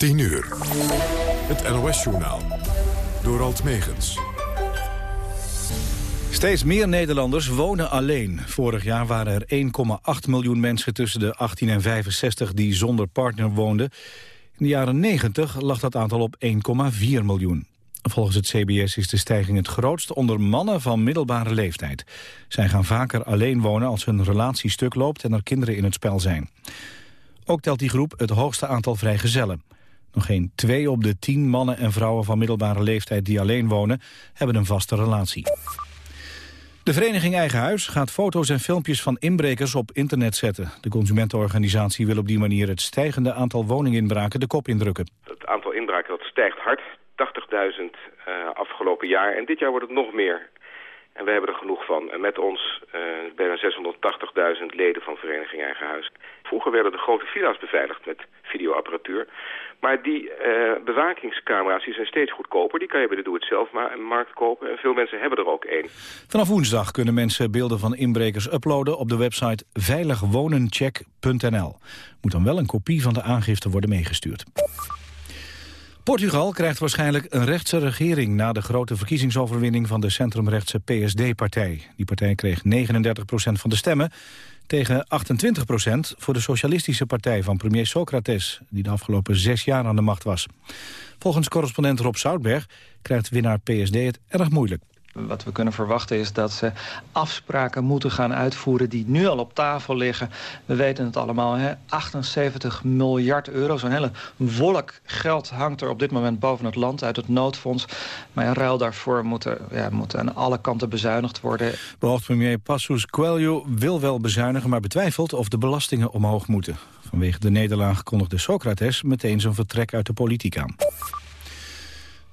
10 uur. Het NOS-journaal. Door Alt Megens. Steeds meer Nederlanders wonen alleen. Vorig jaar waren er 1,8 miljoen mensen tussen de 18 en 65 die zonder partner woonden. In de jaren 90 lag dat aantal op 1,4 miljoen. Volgens het CBS is de stijging het grootst onder mannen van middelbare leeftijd. Zij gaan vaker alleen wonen als hun relatie stuk loopt en er kinderen in het spel zijn. Ook telt die groep het hoogste aantal vrijgezellen. Nog geen twee op de tien mannen en vrouwen van middelbare leeftijd die alleen wonen, hebben een vaste relatie. De vereniging Eigen Huis gaat foto's en filmpjes van inbrekers op internet zetten. De consumentenorganisatie wil op die manier het stijgende aantal woninginbraken de kop indrukken. Het aantal inbraken dat stijgt hard, 80.000 uh, afgelopen jaar. En dit jaar wordt het nog meer. En wij hebben er genoeg van. En met ons uh, bijna 680.000 leden van Vereniging Eigen Huis. Vroeger werden de grote villa's beveiligd met videoapparatuur. Maar die uh, bewakingscamera's die zijn steeds goedkoper. Die kan je bij de doe-het-zelf-markt kopen. En veel mensen hebben er ook één. Vanaf woensdag kunnen mensen beelden van inbrekers uploaden... op de website veiligwonencheck.nl. Moet dan wel een kopie van de aangifte worden meegestuurd. Portugal krijgt waarschijnlijk een rechtse regering... na de grote verkiezingsoverwinning van de centrumrechtse PSD-partij. Die partij kreeg 39% van de stemmen tegen 28% voor de socialistische partij van premier Socrates... die de afgelopen zes jaar aan de macht was. Volgens correspondent Rob Zoutberg krijgt winnaar PSD het erg moeilijk. Wat we kunnen verwachten is dat ze afspraken moeten gaan uitvoeren... die nu al op tafel liggen. We weten het allemaal, hè? 78 miljard euro. Zo'n hele wolk geld hangt er op dit moment boven het land uit het noodfonds. Maar in ruil daarvoor moeten, ja, moet aan alle kanten bezuinigd worden. Behoofd premier Passus Coelho wil wel bezuinigen... maar betwijfelt of de belastingen omhoog moeten. Vanwege de nederlaag kondigde Socrates meteen zijn vertrek uit de politiek aan.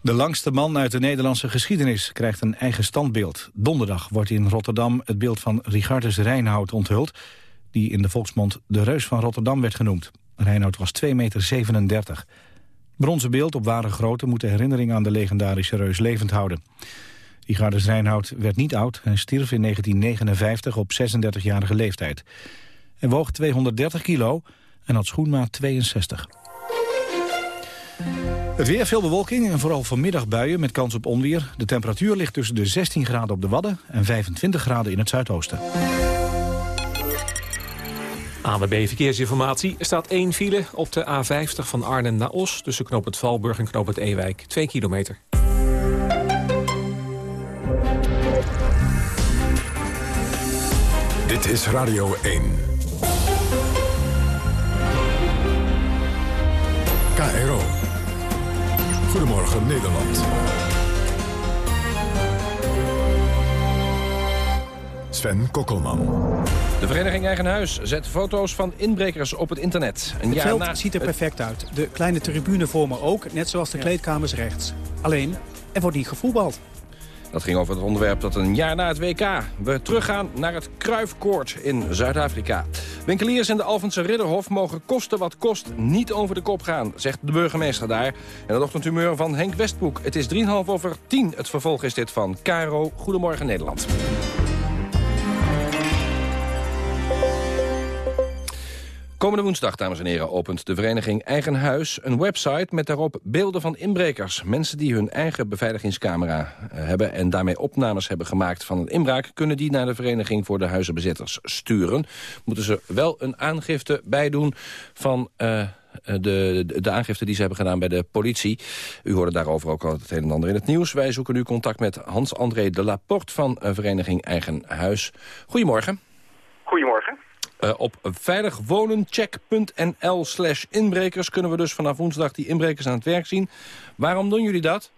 De langste man uit de Nederlandse geschiedenis krijgt een eigen standbeeld. Donderdag wordt in Rotterdam het beeld van Richardus Rijnhout onthuld... die in de volksmond de reus van Rotterdam werd genoemd. Rijnhout was 2,37 meter. Bronzen beeld op ware grootte moet de herinnering aan de legendarische reus levend houden. Richardus Rijnhout werd niet oud en stierf in 1959 op 36-jarige leeftijd. Hij woog 230 kilo en had schoenmaat 62. Het weer, veel bewolking en vooral vanmiddag buien met kans op onweer. De temperatuur ligt tussen de 16 graden op de Wadden en 25 graden in het zuidoosten. ANWB Verkeersinformatie. Er staat één file op de A50 van Arnhem naar Os... tussen knoop het Valburg en knoop het Ewijk. 2 kilometer. Dit is Radio 1. KRO. Goedemorgen Nederland. Sven Kokkelman. De vereniging Eigen Huis zet foto's van inbrekers op het internet. Een het veld ziet er perfect uit. De kleine tribune voor me ook, net zoals de kleedkamers rechts. Alleen, er wordt niet gevoetbald. Dat ging over het onderwerp dat een jaar na het WK we teruggaan naar het Kruifkoord in Zuid-Afrika. Winkeliers in de Alphense Ridderhof mogen kosten wat kost niet over de kop gaan, zegt de burgemeester daar. En het ochtendhumeur van Henk Westbroek. Het is 3,5 over 10. Het vervolg is dit van Caro. Goedemorgen Nederland. Komende woensdag, dames en heren, opent de vereniging Eigen Huis een website met daarop beelden van inbrekers. Mensen die hun eigen beveiligingscamera eh, hebben en daarmee opnames hebben gemaakt van een inbraak, kunnen die naar de vereniging voor de huizenbezitters sturen. Moeten ze wel een aangifte bijdoen van... Uh, de, de, aangifte die ze hebben gedaan bij de politie. U hoorde daarover ook al het een en ander in het nieuws. Wij zoeken nu contact met Hans-André de Laporte van Vereniging Eigen Huis. Goedemorgen. Uh, op veiligwonencheck.nl slash inbrekers kunnen we dus vanaf woensdag die inbrekers aan het werk zien. Waarom doen jullie dat?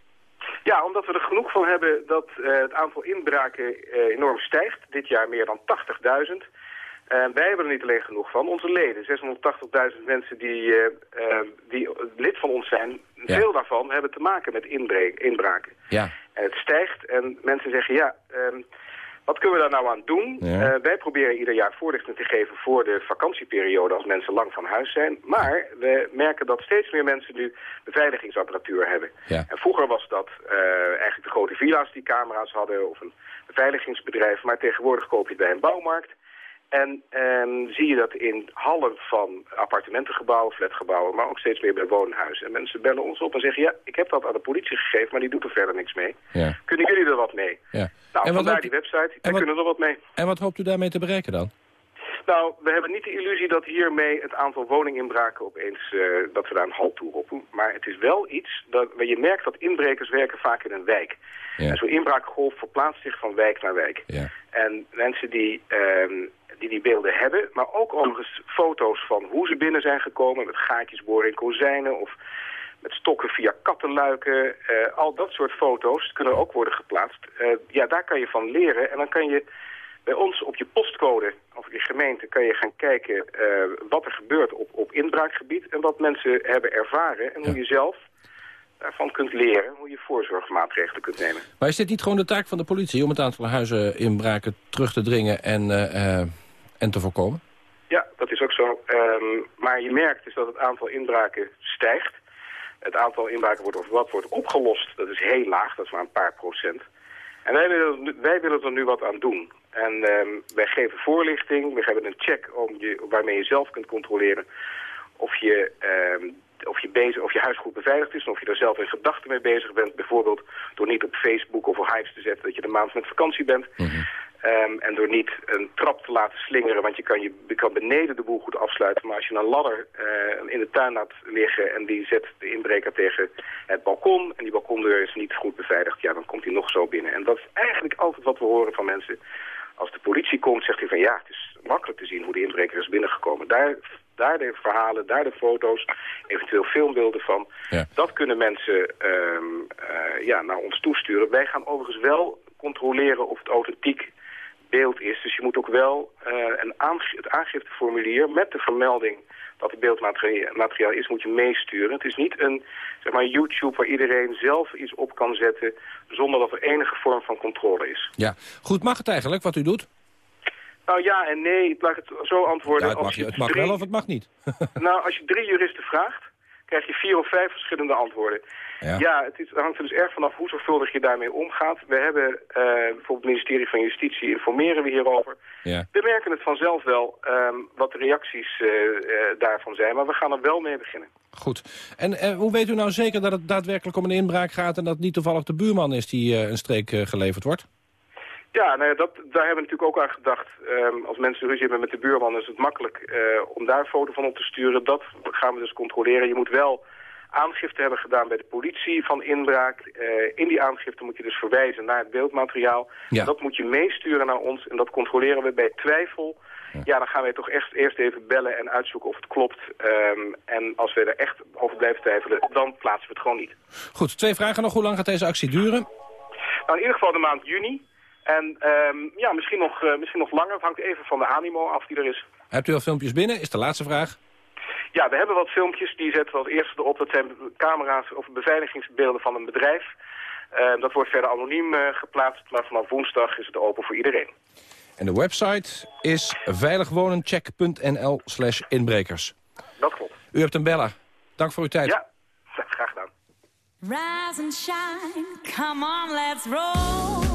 Ja, omdat we er genoeg van hebben dat uh, het aantal inbraken uh, enorm stijgt. Dit jaar meer dan 80.000. wij hebben er niet alleen genoeg van. Onze leden, 680.000 mensen die, die lid van ons zijn, ja. veel daarvan hebben te maken met inbraken. Ja. En het stijgt en mensen zeggen ja... Um, wat kunnen we daar nou aan doen? Uh, wij proberen ieder jaar voorlichting te geven voor de vakantieperiode als mensen lang van huis zijn. Maar we merken dat steeds meer mensen nu beveiligingsapparatuur hebben. Ja. En vroeger was dat uh, eigenlijk de grote villa's die camera's hadden of een beveiligingsbedrijf. Maar tegenwoordig koop je het bij een bouwmarkt. En ehm, zie je dat in hallen van appartementengebouwen, flatgebouwen, maar ook steeds meer bij woonhuizen. En mensen bellen ons op en zeggen, ja, ik heb dat aan de politie gegeven, maar die doet er verder niks mee. Ja. Kunnen jullie er wat mee? Ja. Nou, En vandaar die website, wij wat- kunnen er wat mee. En wat hoopt u daarmee te bereiken dan? Nou, we hebben niet de illusie dat hiermee het aantal woninginbraken opeens, eh, dat we daar een halt toe roepen. Maar het is wel iets, dat, je merkt dat inbrekers werken vaak in een wijk. Ja. En zo'n inbraakgolf verplaatst zich van wijk naar wijk. Ja. En mensen die, ehm, die die beelden hebben, maar ook overigens foto's van hoe ze binnen zijn gekomen... met gaatjes boren in kozijnen of met stokken via kattenluiken. eh, al dat soort foto's kunnen ook worden geplaatst. Eh, ja, daar kan je van leren en dan kan je bij ons op je postcode of je gemeente kan je gaan kijken eh, wat er gebeurt op, op inbraakgebied en wat mensen hebben ervaren en hoe je zelf daarvan kunt leren, hoe je voorzorgsmaatregelen kunt nemen. Maar is dit niet gewoon de taak van de politie... om het aantal huizeninbraken terug te dringen en, eh, eh, en te voorkomen? Ja, dat is ook zo. Ehm, maar je merkt dus dat het aantal inbraken stijgt. Het aantal inbraken wordt, of wat wordt opgelost, dat is heel laag, dat is maar een paar procent. En wij willen, er nu- wij willen er nu wat aan doen. En ehm, wij geven voorlichting, we hebben een check om je, waarmee je zelf kunt controleren of je, ehm, of, je bezig, of je huis goed beveiligd is en of je er zelf in gedachten mee bezig bent. Bijvoorbeeld door niet op Facebook of op Hypes te zetten dat je de maand met vakantie bent. Ehm, en door niet een trap te laten slingeren, want je kan, je, je kan beneden de boel goed afsluiten. Maar als je een ladder eh, in de tuin laat liggen en die zet de inbreker tegen het balkon... en die balkondeur is niet goed beveiligd, ja, dan komt hij nog zo binnen. En dat is eigenlijk altijd wat we horen van mensen. Als de politie komt, zegt hij van ja, het is makkelijk te zien hoe de inbreker is binnengekomen. Daar, daar de verhalen, daar de foto's, eventueel filmbeelden van. Ja. Dat kunnen mensen ehm, eh, ja, naar ons toesturen. Wij gaan overigens wel controleren of het authentiek beeld is. Dus je moet ook wel eh, een het aangifteformulier met de vermelding dat het beeldmateriaal materiaal is, moet je meesturen. Het is niet een zeg maar, YouTube waar iedereen zelf iets op kan zetten zonder dat er enige vorm van controle is. Ja. Goed, mag het eigenlijk wat u doet? Nou ja en nee, laat ik het zo antwoorden. Ja, het mag, Als je het mag drie- wel of het mag niet. Nou, als je drie juristen vraagt, krijg je vier of vijf verschillende antwoorden. Ja. Ja, het, is, het hangt er dus erg vanaf hoe zorgvuldig je daarmee omgaat. We hebben eh, bijvoorbeeld het ministerie van Justitie informeren we hierover. Ja. We merken het vanzelf wel ehm, wat de reacties eh, eh, daarvan zijn, maar we gaan er wel mee beginnen. Goed. En hoe weet u nou zeker dat het daadwerkelijk om een inbraak gaat... en dat het niet toevallig de buurman is die een streek geleverd wordt? Ja, nou ja, dat, daar hebben we natuurlijk ook aan gedacht. Ehm, als mensen ruzie hebben met de buurman is het makkelijk eh, om daar een foto van op te sturen. Dat gaan we dus controleren. Je moet wel aangifte hebben gedaan bij de politie van inbraak. Eh, in die aangifte moet je dus verwijzen naar het beeldmateriaal. Ja. Dat moet je meesturen naar ons en dat controleren we bij twijfel. Ja, dan gaan wij toch echt eerst even bellen en uitzoeken of het klopt. Ehm, en als we er echt over blijven twijfelen, dan plaatsen we het gewoon niet. Goed, twee vragen nog. Hoe lang gaat deze actie duren? Nou, in ieder geval de maand juni. En ehm, ja, misschien nog, eh, misschien nog langer. Het hangt even van de animo af die er is. Hebt u al filmpjes binnen? Is de laatste vraag. Ja, we hebben wat filmpjes. Die zetten we als eerste erop. Dat zijn camera's of beveiligingsbeelden van een bedrijf. Eh, dat wordt verder anoniem eh, geplaatst. Maar vanaf woensdag is het open voor iedereen. En de website is veiligwonencheck.nl slash inbrekers. Dat klopt. U hebt een beller. Dank voor uw tijd. Ja, graag gedaan. Rise and shine, come on, let's roll.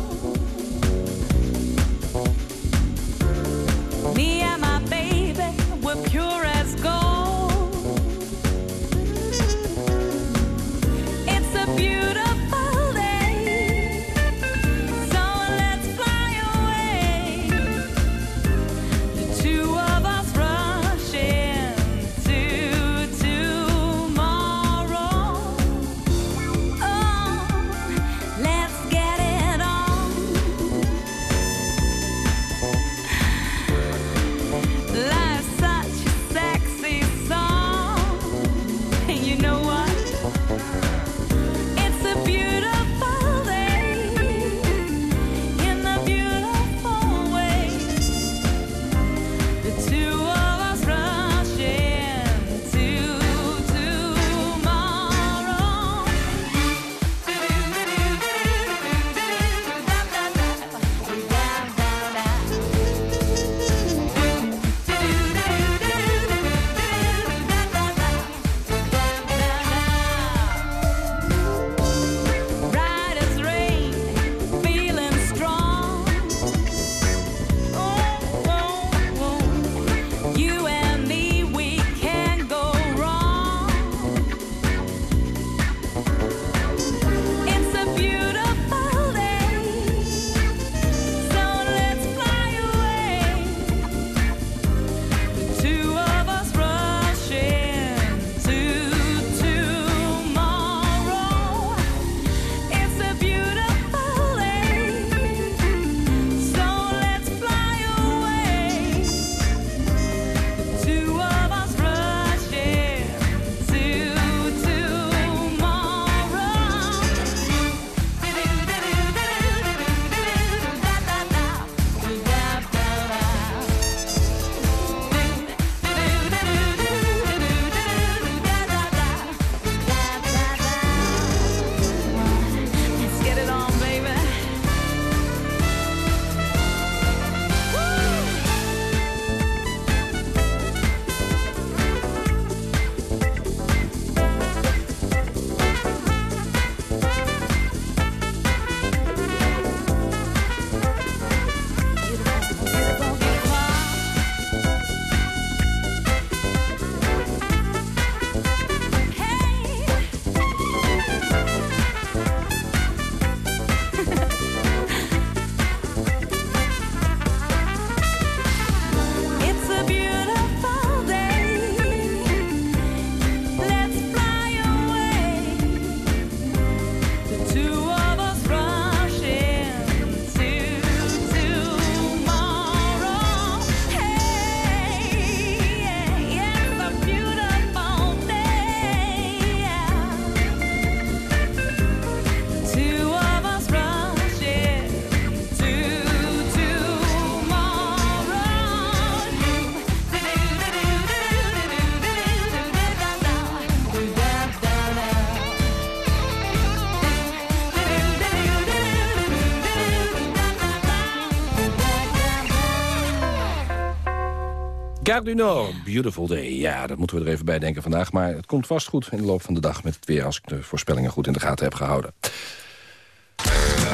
Gare du Nord, beautiful day. Ja, dat moeten we er even bij denken vandaag. Maar het komt vast goed in de loop van de dag met het weer... als ik de voorspellingen goed in de gaten heb gehouden.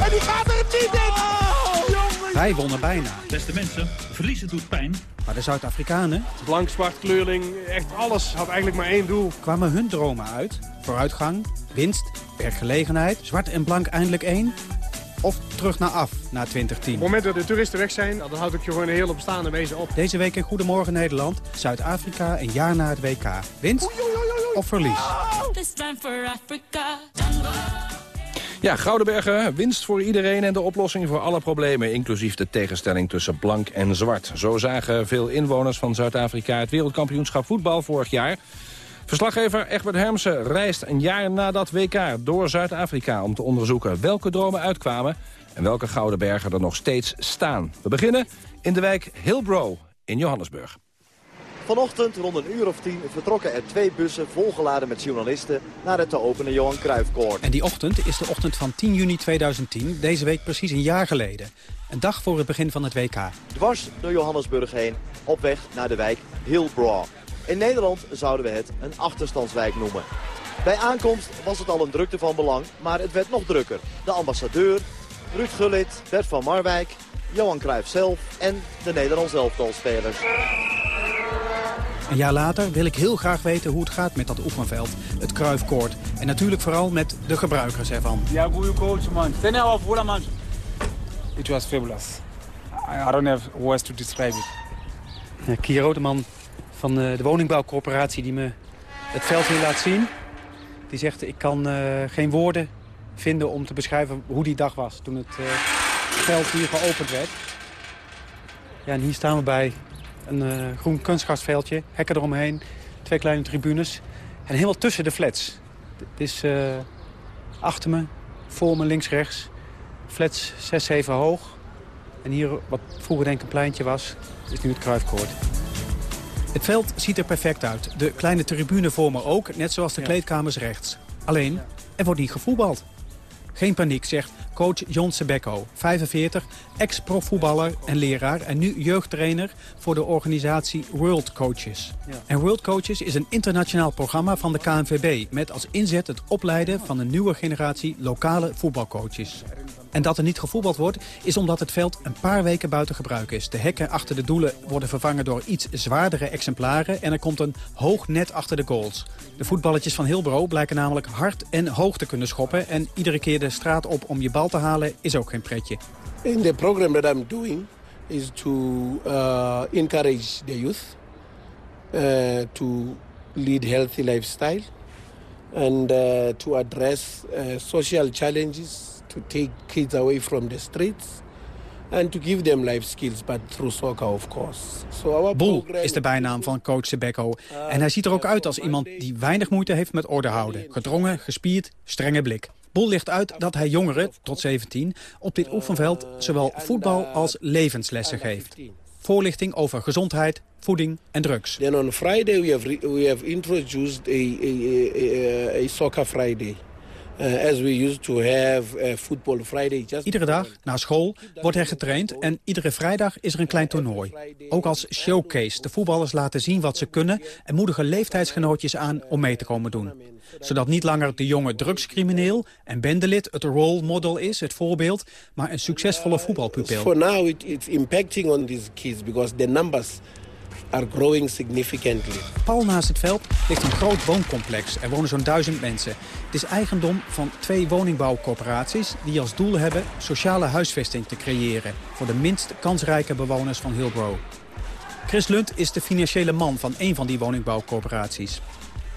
En die gaat er niet in! Wij wonnen bijna. Beste mensen, verliezen doet pijn. Maar de Zuid-Afrikanen Blank, zwart, kleurling, echt alles had eigenlijk maar één doel. kwamen hun dromen uit. Vooruitgang, winst, werkgelegenheid, zwart en blank eindelijk één. Of terug naar af, na 2010. Op het moment dat de toeristen weg zijn, dan houdt ook gewoon een hele bestaande wezen op. Deze week in Goedemorgen Nederland, Zuid-Afrika een jaar na het WK. Winst of verlies? This time for Africa. Ja, Goudenbergen, winst voor iedereen en de oplossing voor alle problemen... inclusief de tegenstelling tussen blank en zwart. Zo zagen veel inwoners van Zuid-Afrika het wereldkampioenschap voetbal vorig jaar. Verslaggever Egbert Hermsen reist een jaar na dat WK door Zuid-Afrika... om te onderzoeken welke dromen uitkwamen en welke Goudenbergen er nog steeds staan. We beginnen in de wijk Hillbrow in Johannesburg. Vanochtend rond een uur of tien vertrokken er twee bussen volgeladen met journalisten naar het te openen Johan Cruijffkoord. En die ochtend is de ochtend van 10 juni 2010, deze week precies een jaar geleden. Een dag voor het begin van het WK. Dwars door Johannesburg heen, op weg naar de wijk Hillbrow. In Nederland zouden we het een achterstandswijk noemen. Bij aankomst was het al een drukte van belang, maar het werd nog drukker. De ambassadeur, Ruud Gullit, Bert van Marwijk, Johan Cruijff zelf en de Nederlands elftalspelers. Een jaar later wil ik heel graag weten hoe het gaat met dat oefenveld, het Kruifkoord. En natuurlijk vooral met de gebruikers ervan. Ja, goede coach, man. Ten of hoe man? It was fabulous. I don't have words to describe it. Ja, Kier Roteman van eh, de woningbouwcorporatie die me het veld hier laat zien. Die zegt, ik kan eh, geen woorden vinden om te beschrijven hoe die dag was toen het eh, veld hier geopend werd. Ja, en hier staan we bij een groen kunstgrasveldje, hekken eromheen, twee kleine tribunes. En helemaal tussen de flats. Het is achter me, voor me, links, rechts. Flats 6, 7 hoog. En hier, wat vroeger denk ik een pleintje was, is nu het Kruifkoord. Het veld ziet er perfect uit. De kleine tribune voor me ook, net zoals de kleedkamers rechts. Alleen, er wordt niet gevoetbald. Geen paniek, zegt coach John Sebecco, 45, ex-profvoetballer en leraar... en nu jeugdtrainer voor de organisatie World Coaches. En World Coaches is een internationaal programma van de KNVB... met als inzet het opleiden van een nieuwe generatie lokale voetbalcoaches. En dat er niet gevoetbald wordt, is omdat het veld een paar weken buiten gebruik is. De hekken achter de doelen worden vervangen door iets zwaardere exemplaren... en er komt een hoog net achter de goals. De voetballetjes van Hilbro blijken namelijk hard en hoog te kunnen schoppen... en iedere keer de straat op om je bal te halen is ook geen pretje. In the program that I'm doing is to uh, encourage the youth uh, to lead healthy lifestyle and uh, to address uh, social challenges, to take kids away from the streets and to give them life skills, but through soccer of course. So Boel is de bijnaam van coach Sebecco. En hij ziet er ook uit als iemand die weinig moeite heeft met orde houden. Gedrongen, gespierd, strenge blik. Boel ligt uit dat hij jongeren, tot 17, op dit oefenveld zowel voetbal als levenslessen geeft. Voorlichting over gezondheid, voeding en drugs. Then on Friday we have we have introduced a a, a, a soccer Friday, uh, as we used to have a football Friday. Just Iedere dag na school wordt er getraind en iedere vrijdag is er een klein toernooi. Ook als showcase. De voetballers laten zien wat ze kunnen en moedigen leeftijdsgenootjes aan om mee te komen doen. Zodat niet langer de jonge drugscrimineel en bendelid het role model is, het voorbeeld, maar een succesvolle voetbalpupil. For now it, it's impacting on these kids because the numbers are growing significantly. Pal naast het veld ligt een groot wooncomplex. Er wonen zo'n duizend mensen. Het is eigendom van twee woningbouwcorporaties... die als doel hebben sociale huisvesting te creëren... voor de minst kansrijke bewoners van Hillbrow. Chris Lund is de financiële man van een van die woningbouwcorporaties.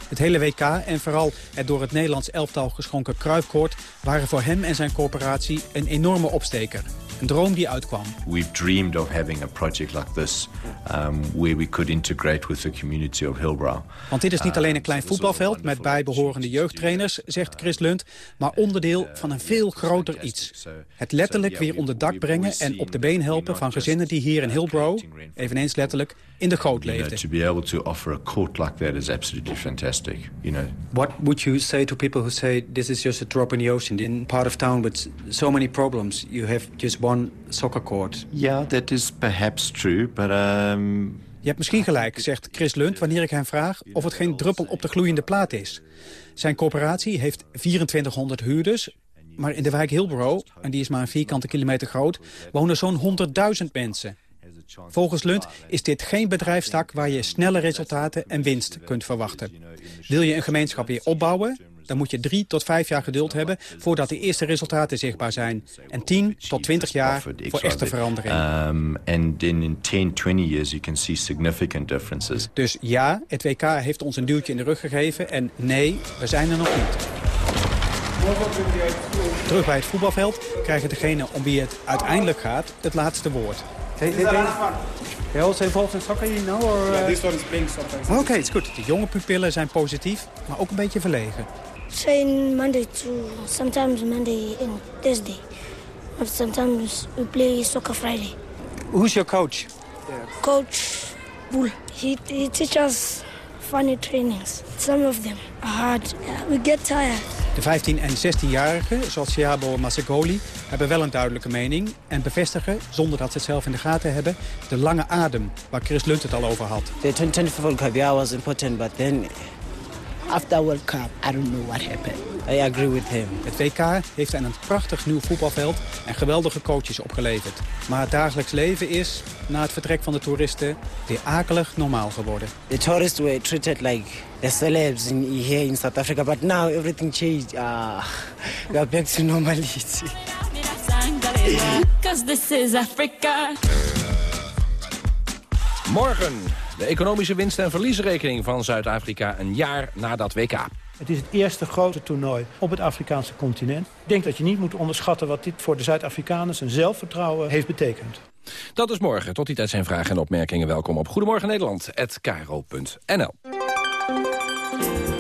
Het hele WK en vooral het door het Nederlands elftal geschonken Kruifkoord... waren voor hem en zijn corporatie een enorme opsteker. Een droom die uitkwam. We've dreamed of having a project like this um, where we could integrate with the community of Hillbrow. Want dit is niet alleen een klein voetbalveld met bijbehorende jeugdtrainers, zegt Chris Lund, maar onderdeel van een veel groter iets. Het letterlijk weer onder dak brengen en op de been helpen van gezinnen die hier in Hillbrow, eveneens letterlijk, in de goot leefden. to be able to offer a court like that is absolutely fantastic. You know, What would you say to people who say this is just a drop in the ocean in part of town with so many problems? You have just one soccer court. Yeah, that is perhaps true, but um, Je hebt misschien gelijk, zegt Chris Lund wanneer ik hem vraag of het geen druppel op de gloeiende plaat is. Zijn corporatie heeft 2400 huurders, maar in de wijk Hillborough, en die is maar een vierkante kilometer groot, wonen zo'n 100.000 mensen. Volgens Lund is dit geen bedrijfstak waar je snelle resultaten en winst kunt verwachten. Wil je een gemeenschap weer opbouwen, dan moet je drie tot vijf jaar geduld hebben voordat de eerste resultaten zichtbaar zijn. En 10 tot 20 jaar voor echte verandering. Um, and in, in 10, 20 years you can see significant differences. Dus ja, het WK heeft ons een duwtje in de rug gegeven en nee, we zijn er nog niet. Terug bij het voetbalveld krijgen degenen om wie het uiteindelijk gaat het laatste woord. They, they, they, they also involved in soccer, you know? Or, Yeah, this one is playing soccer. Oké, okay, is goed. De jonge pupillen zijn positief, maar ook een beetje verlegen. Train Monday to sometimes Monday and Thursday. But sometimes we play soccer Friday. Who's your coach? Coach Bull, he, he teaches funny trainings. Some of them are hard. We get tired. De 15- en 16-jarigen, zoals Siabo Masegoli, hebben wel een duidelijke mening... en bevestigen, zonder dat ze het zelf in de gaten hebben... de lange adem, waar Chris Lunt het al over had. The 2024 World Cup, yeah, was important, but then after World Cup, I don't know what happened. I agree with him. Het WK heeft hen een prachtig nieuw voetbalveld en geweldige coaches opgeleverd. Maar het dagelijks leven is, na het vertrek van de toeristen, weer akelig normaal geworden. The tourists were treated like the celebs in, here in South Africa, but now everything changed. Uh, we are back to normality. Cause this is Africa. Morgen de economische winst- en verliesrekening van Zuid-Afrika een jaar na dat WK. Het is het eerste grote toernooi op het Afrikaanse continent. Ik denk dat je niet moet onderschatten wat dit voor de Zuid-Afrikanen zijn zelfvertrouwen heeft betekend. Dat is morgen. Tot die tijd zijn vragen en opmerkingen welkom op Goedemorgen Nederland@kro.nl.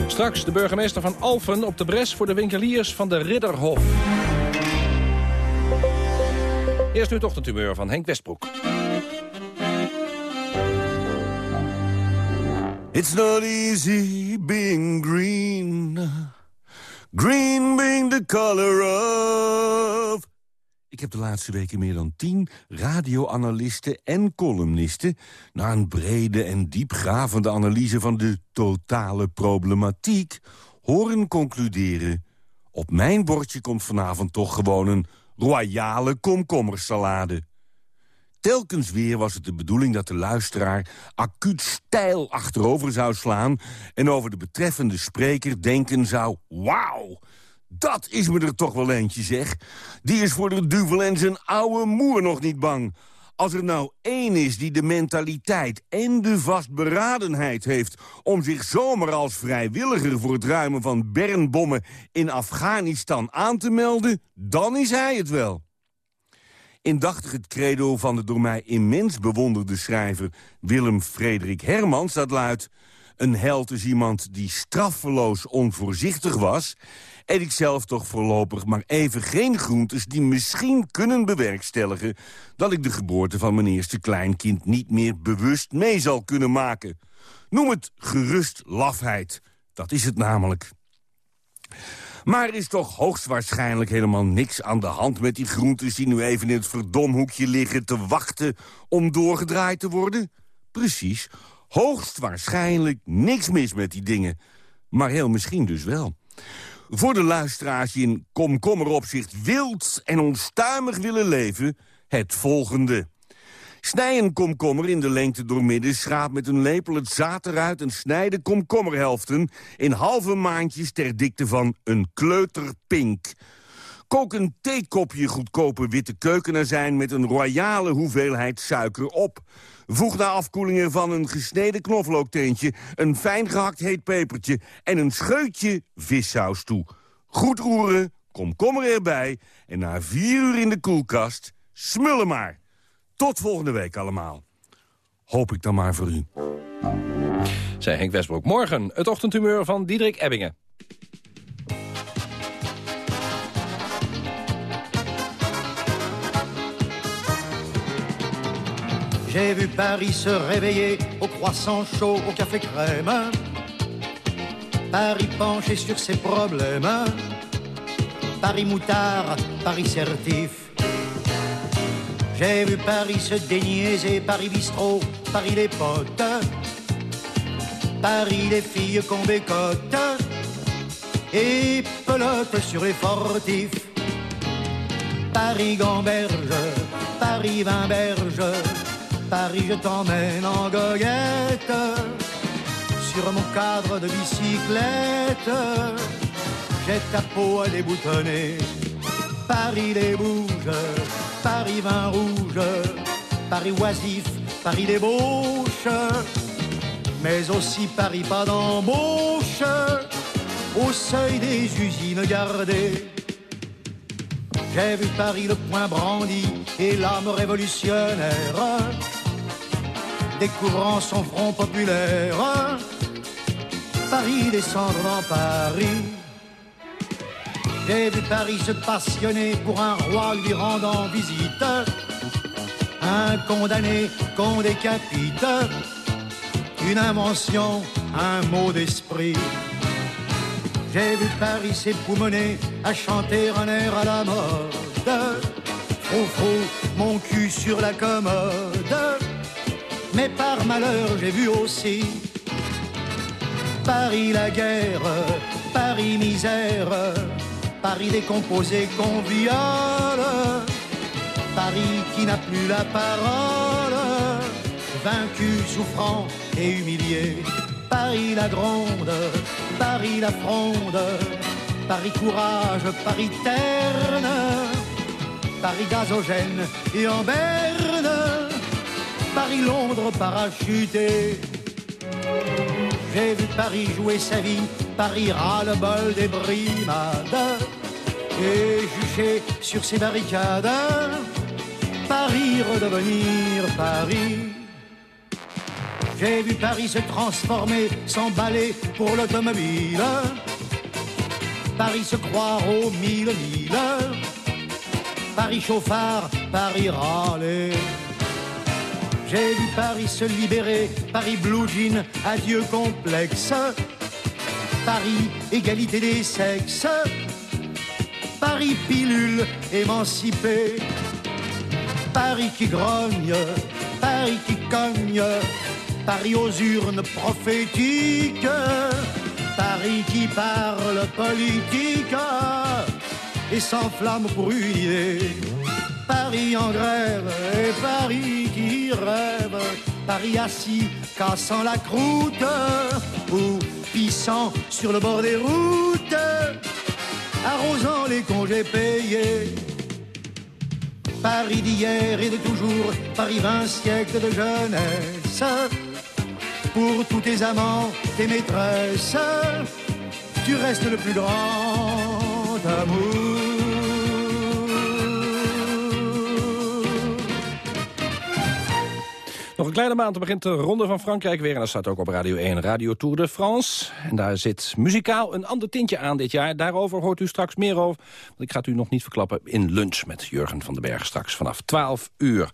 Straks de burgemeester van Alphen op de bres voor de winkeliers van de Ridderhof. Eerst nu toch de tumeur van Henk Westbroek. It's not easy being green. Green being the color of... Ik heb de laatste weken meer dan tien radioanalisten en columnisten... na een brede en diepgravende analyse van de totale problematiek... horen concluderen... op mijn bordje komt vanavond toch gewoon een royale komkommersalade... Telkens weer was het de bedoeling dat de luisteraar acuut stijl achterover zou slaan... en over de betreffende spreker denken zou... wauw, dat is me er toch wel eentje, zeg. Die is voor de duvel en zijn oude moer nog niet bang. Als er nou één is die de mentaliteit en de vastberadenheid heeft... om zich zomaar als vrijwilliger voor het ruimen van bernbommen in Afghanistan aan te melden... dan is hij het wel. Indachtig het credo van de door mij immens bewonderde schrijver Willem Frederik Hermans, dat luidt... een held is iemand die straffeloos onvoorzichtig was... en ik zelf toch voorlopig maar even geen groentes die misschien kunnen bewerkstelligen... dat ik de geboorte van mijn eerste kleinkind niet meer bewust mee zal kunnen maken. Noem het gerust lafheid. Dat is het namelijk. Maar er is toch hoogstwaarschijnlijk helemaal niks aan de hand met die groentes... die nu even in het verdomhoekje liggen te wachten om doorgedraaid te worden? Precies, hoogstwaarschijnlijk niks mis met die dingen. Maar heel misschien dus wel. Voor de luisteraars die in komkommeropzicht wild en onstuimig willen leven... het volgende... Snij een komkommer in de lengte doormidden, schraap met een lepel het zaad eruit... en snij de komkommerhelften in halve maandjes ter dikte van een kleuterpink. Kook een theekopje goedkope witte keukenazijn met een royale hoeveelheid suiker op. Voeg na afkoeling ervan een gesneden knoflookteentje, een fijn gehakt heet pepertje... en een scheutje vissaus toe. Goed roeren, komkommer erbij en na vier uur in de koelkast, smullen maar. Tot volgende week allemaal. Hoop ik dan maar voor u. Zij Henk Westbroek. Morgen het ochtendhumeur van Diederik Ebbingen. J'ai vu Paris se réveiller au croissant chaud, au café crème. Paris penché sur ses problèmes. Paris moutard, Paris certif. J'ai vu Paris se déniaiser, Paris bistrot, Paris les potes, Paris les filles qu'on bécote et pelote sur les fortifs. Paris Gamberge, Paris Vinberge, Paris je t'emmène en goguette sur mon cadre de bicyclette. J'ai ta peau à déboutonner. Paris les bouges, Paris vin rouge, Paris oisif, Paris débauche, mais aussi Paris pas d'embauche, au seuil des usines gardées. J'ai vu Paris le poing brandi et l'âme révolutionnaire, découvrant son front populaire. Paris descendre dans Paris. J'ai vu Paris se passionner pour un roi lui rendant visite. Un condamné qu'on décapite. Une invention, un mot d'esprit. J'ai vu Paris s'époumoner à chanter un air à la mode. Frou mon cul sur la commode. Mais par malheur, j'ai vu aussi Paris la guerre, Paris misère, Paris décomposé qu'on Paris qui n'a plus la parole, vaincu, souffrant et humilié, Paris la gronde, Paris la fronde, Paris courage, Paris terne, Paris gazogène et en berne, Paris Londres parachuté. J'ai vu Paris jouer sa vie, Paris ras-le-bol des brimades, et juché sur ses barricades, Paris redevenir Paris. J'ai vu Paris se transformer, s'emballer pour l'automobile, Paris se croire aux mille mille, Paris chauffard, Paris râler. J'ai vu Paris se libérer, Paris blue jean, adieu complexe. Paris égalité des sexes. Paris pilule émancipée. Paris qui grogne, Paris qui cogne. Paris aux urnes prophétiques. Paris qui parle politique et s'enflamme pour une idée. Paris en grève et Paris qui rêve, Paris assis, cassant la croûte, ou pissant sur le bord des routes, arrosant les congés payés. Paris d'hier et de toujours, Paris vingt siècles de jeunesse, pour tous tes amants, tes maîtresses, tu restes le plus grand amour. Nog een kleine maand, begint de Ronde van Frankrijk weer. En dat staat ook op Radio 1, Radio Tour de France. En daar zit muzikaal een ander tintje aan dit jaar. Daarover hoort u straks meer over. Want ik ga het u nog niet verklappen in lunch met Jurgen van den Berg. Straks vanaf 12 uur.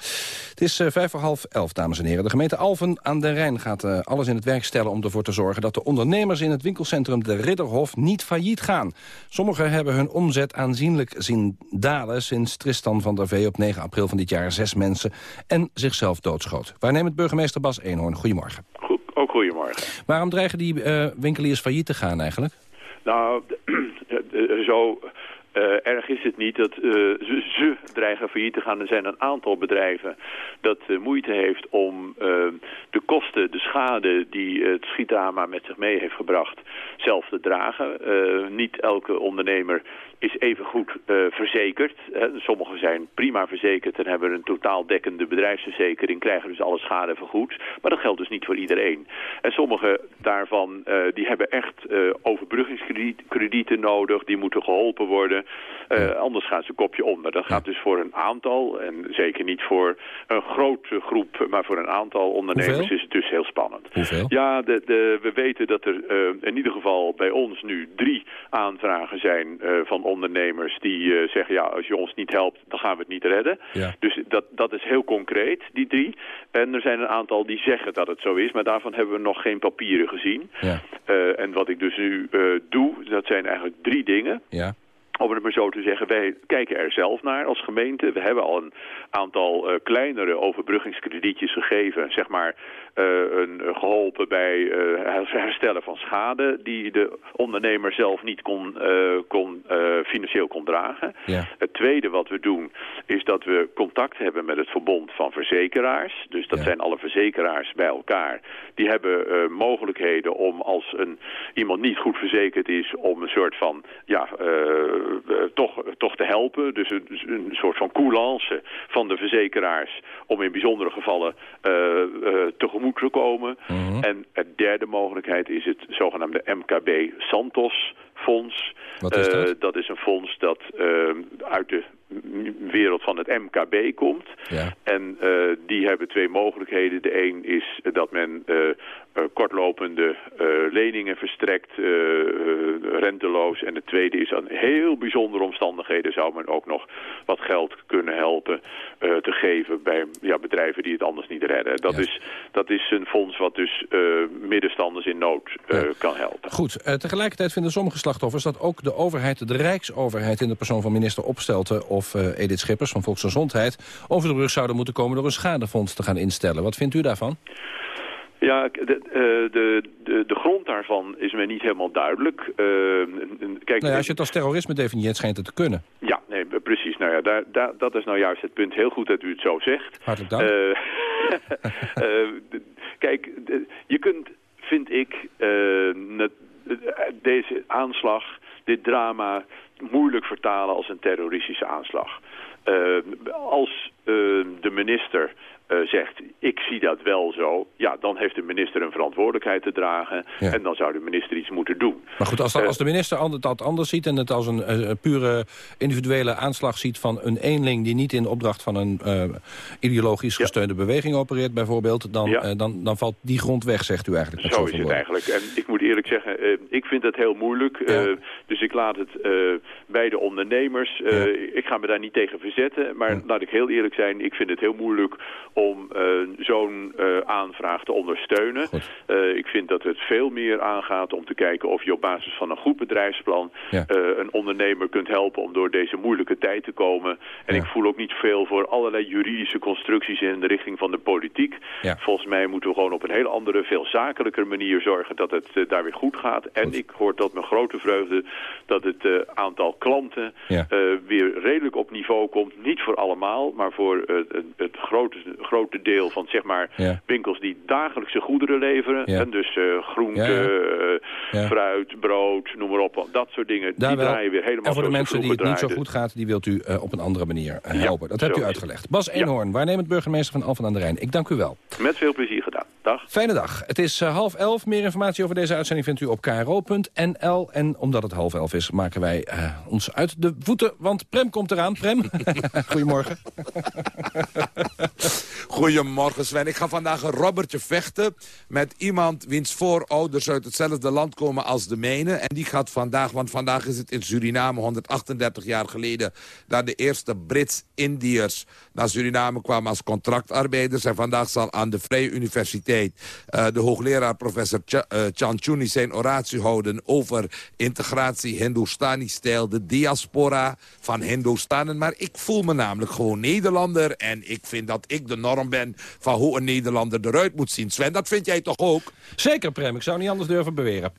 Het is uh, vijf voor half elf, dames en heren. De gemeente Alphen aan de Rijn gaat uh, alles in het werk stellen... om ervoor te zorgen dat de ondernemers in het winkelcentrum de Ridderhof niet failliet gaan. Sommigen hebben hun omzet aanzienlijk zien dalen... sinds Tristan van der Vee op 9 april van dit jaar zes mensen... en zichzelf doodschoot. Waarnemend burgemeester Bas Eenhoorn, goedemorgen. Goed, ook goedemorgen. Waarom dreigen die uh, winkeliers failliet te gaan eigenlijk? Nou, zo uh, erg is het niet dat uh, ze, dreigen failliet te gaan. Er zijn een aantal bedrijven dat uh, moeite heeft om de kosten, de schade die het schietdrama met zich mee heeft gebracht, zelf te dragen. niet elke ondernemer is even goed verzekerd. Sommigen zijn prima verzekerd en hebben een totaal dekkende bedrijfsverzekering, krijgen dus alle schade vergoed. Maar dat geldt dus niet voor iedereen. En sommige daarvan die hebben echt overbruggingskredieten nodig, die moeten geholpen worden. Anders gaan ze kopje onder. Dat gaat dus voor een aantal, en zeker niet voor een grote groep, maar voor een aantal ondernemers Hoeveel? is het dus heel spannend. Hoeveel? Ja, de, de, we weten dat er in ieder geval bij ons nu drie aanvragen zijn van ondernemers die uh, zeggen, ja, als je ons niet helpt, dan gaan we het niet redden. Ja. Dus dat, dat is heel concreet, die drie. En er zijn een aantal die zeggen dat het zo is, maar daarvan hebben we nog geen papieren gezien. Ja. Uh, en wat ik dus nu uh, doe, dat zijn eigenlijk drie dingen. Ja. Om het maar zo te zeggen, wij kijken er zelf naar als gemeente. We hebben al een aantal uh, kleinere overbruggingskredietjes gegeven, zeg maar een, geholpen bij uh, herstellen van schade die de ondernemer zelf niet kon, kon, financieel kon dragen. Ja. Het tweede wat we doen is dat we contact hebben met het verbond van verzekeraars. Dus dat Ja. zijn alle verzekeraars bij elkaar. Die hebben mogelijkheden om als een, iemand niet goed verzekerd is om een soort van ja, toch, toch te helpen. Dus een, een, soort van coulance van de verzekeraars om in bijzondere gevallen uh, uh, tegemoet te komen. Mm -hmm. En een derde mogelijkheid is het zogenaamde MKB Santos fonds. Wat is dat? Uh, dat is een fonds dat uit de wereld van het MKB komt. Ja. En uh, die hebben twee mogelijkheden. De een is dat men uh, kortlopende leningen verstrekt, renteloos. En de tweede is aan heel bijzondere omstandigheden zou men ook nog wat geld kunnen helpen te geven bij ja, bedrijven die het anders niet redden. Dat, Ja. is, dat is een fonds wat dus middenstanders in nood kan helpen. Goed, eh, tegelijkertijd vinden sommige slachtoffers dat ook de overheid, de Rijksoverheid... in de persoon van minister Opstelten of eh, Edith Schippers van Volksgezondheid... over de brug zouden moeten komen door een schadefonds te gaan instellen. Wat vindt u daarvan? Ja, de, de, de, de grond daarvan is me niet helemaal duidelijk. Uh, kijk, Nou ja, als je het als terrorisme definieert, schijnt het te kunnen. Ja, nee, precies. Nou ja, daar, daar, dat is nou juist het punt. Heel goed dat u het zo zegt. Hartelijk dank. Uh, uh, kijk, je kunt, vind ik, deze aanslag, dit drama, moeilijk vertalen als een terroristische aanslag. als de minister uh, zegt, ik zie dat wel zo... ja, dan heeft de minister een verantwoordelijkheid te dragen... Ja. en dan zou de minister iets moeten doen. Maar goed, als, de, als de minister dat anders ziet... en het als een uh, pure individuele aanslag ziet van een eenling... die niet in opdracht van een ideologisch gesteunde ja. beweging opereert bijvoorbeeld... Dan, ja. dan, dan valt die grond weg, zegt u eigenlijk. Zo is het eigenlijk. En ik moet eerlijk zeggen, ik vind het heel moeilijk. Dus ik laat het bij de ondernemers... ik ga me daar niet tegen verzetten, maar laat ik heel eerlijk zijn... ik vind het heel moeilijk om uh, zo'n uh, aanvraag te ondersteunen. Uh, ik vind dat het veel meer aangaat om te kijken of je op basis van een goed bedrijfsplan ja. een ondernemer kunt helpen om door deze moeilijke tijd te komen. En Ja. ik voel ook niet veel voor allerlei juridische constructies in de richting van de politiek. Ja. Volgens mij moeten we gewoon op een hele andere, veel zakelijker manier zorgen dat het eh, daar weer goed gaat. En ik hoor tot mijn grote vreugde dat het eh, aantal klanten Ja. eh, weer redelijk op niveau komt. Niet voor allemaal, maar voor eh, het, het grote, grote deel van zeg maar Ja. winkels die dagelijkse goederen leveren. Ja. En dus eh groente, Ja, eh, fruit, brood, noem maar op. Dat soort dingen, Daar die wel. draaien weer helemaal en voor de mensen die het niet zo goed gaat... die wilt u eh, op een andere manier helpen. Dat hebt u uitgelegd. Bas Eenhoorn, waarnemend burgemeester van Alphen aan de Rijn. Ik dank u wel. Met veel plezier. Dag. Fijne dag. Het is eh, half elf. Meer informatie over deze uitzending vindt u op kro.nl. En omdat het half elf is, maken wij eh, ons uit de voeten. Want Prem komt eraan. Prem, goedemorgen. Goedemorgen Sven. Ik ga vandaag een robbertje vechten met iemand wiens voorouders uit hetzelfde land komen als de mijne. En die gaat vandaag, want vandaag is het in Suriname 138 jaar geleden... dat de eerste Brits-Indiërs naar Suriname kwamen als contractarbeiders. En vandaag zal aan de Vrije Universiteit eh, de hoogleraar professor Ch uh, Chanchuni zijn oratie houden... over integratie Hindustani-stijl, de diaspora van Hindoestanen. Maar ik voel me namelijk gewoon Nederlander... en ik vind dat ik de norm ben van hoe een Nederlander eruit moet zien. Sven, dat vind jij toch ook? Zeker, Prem. Ik zou niet anders durven beweren.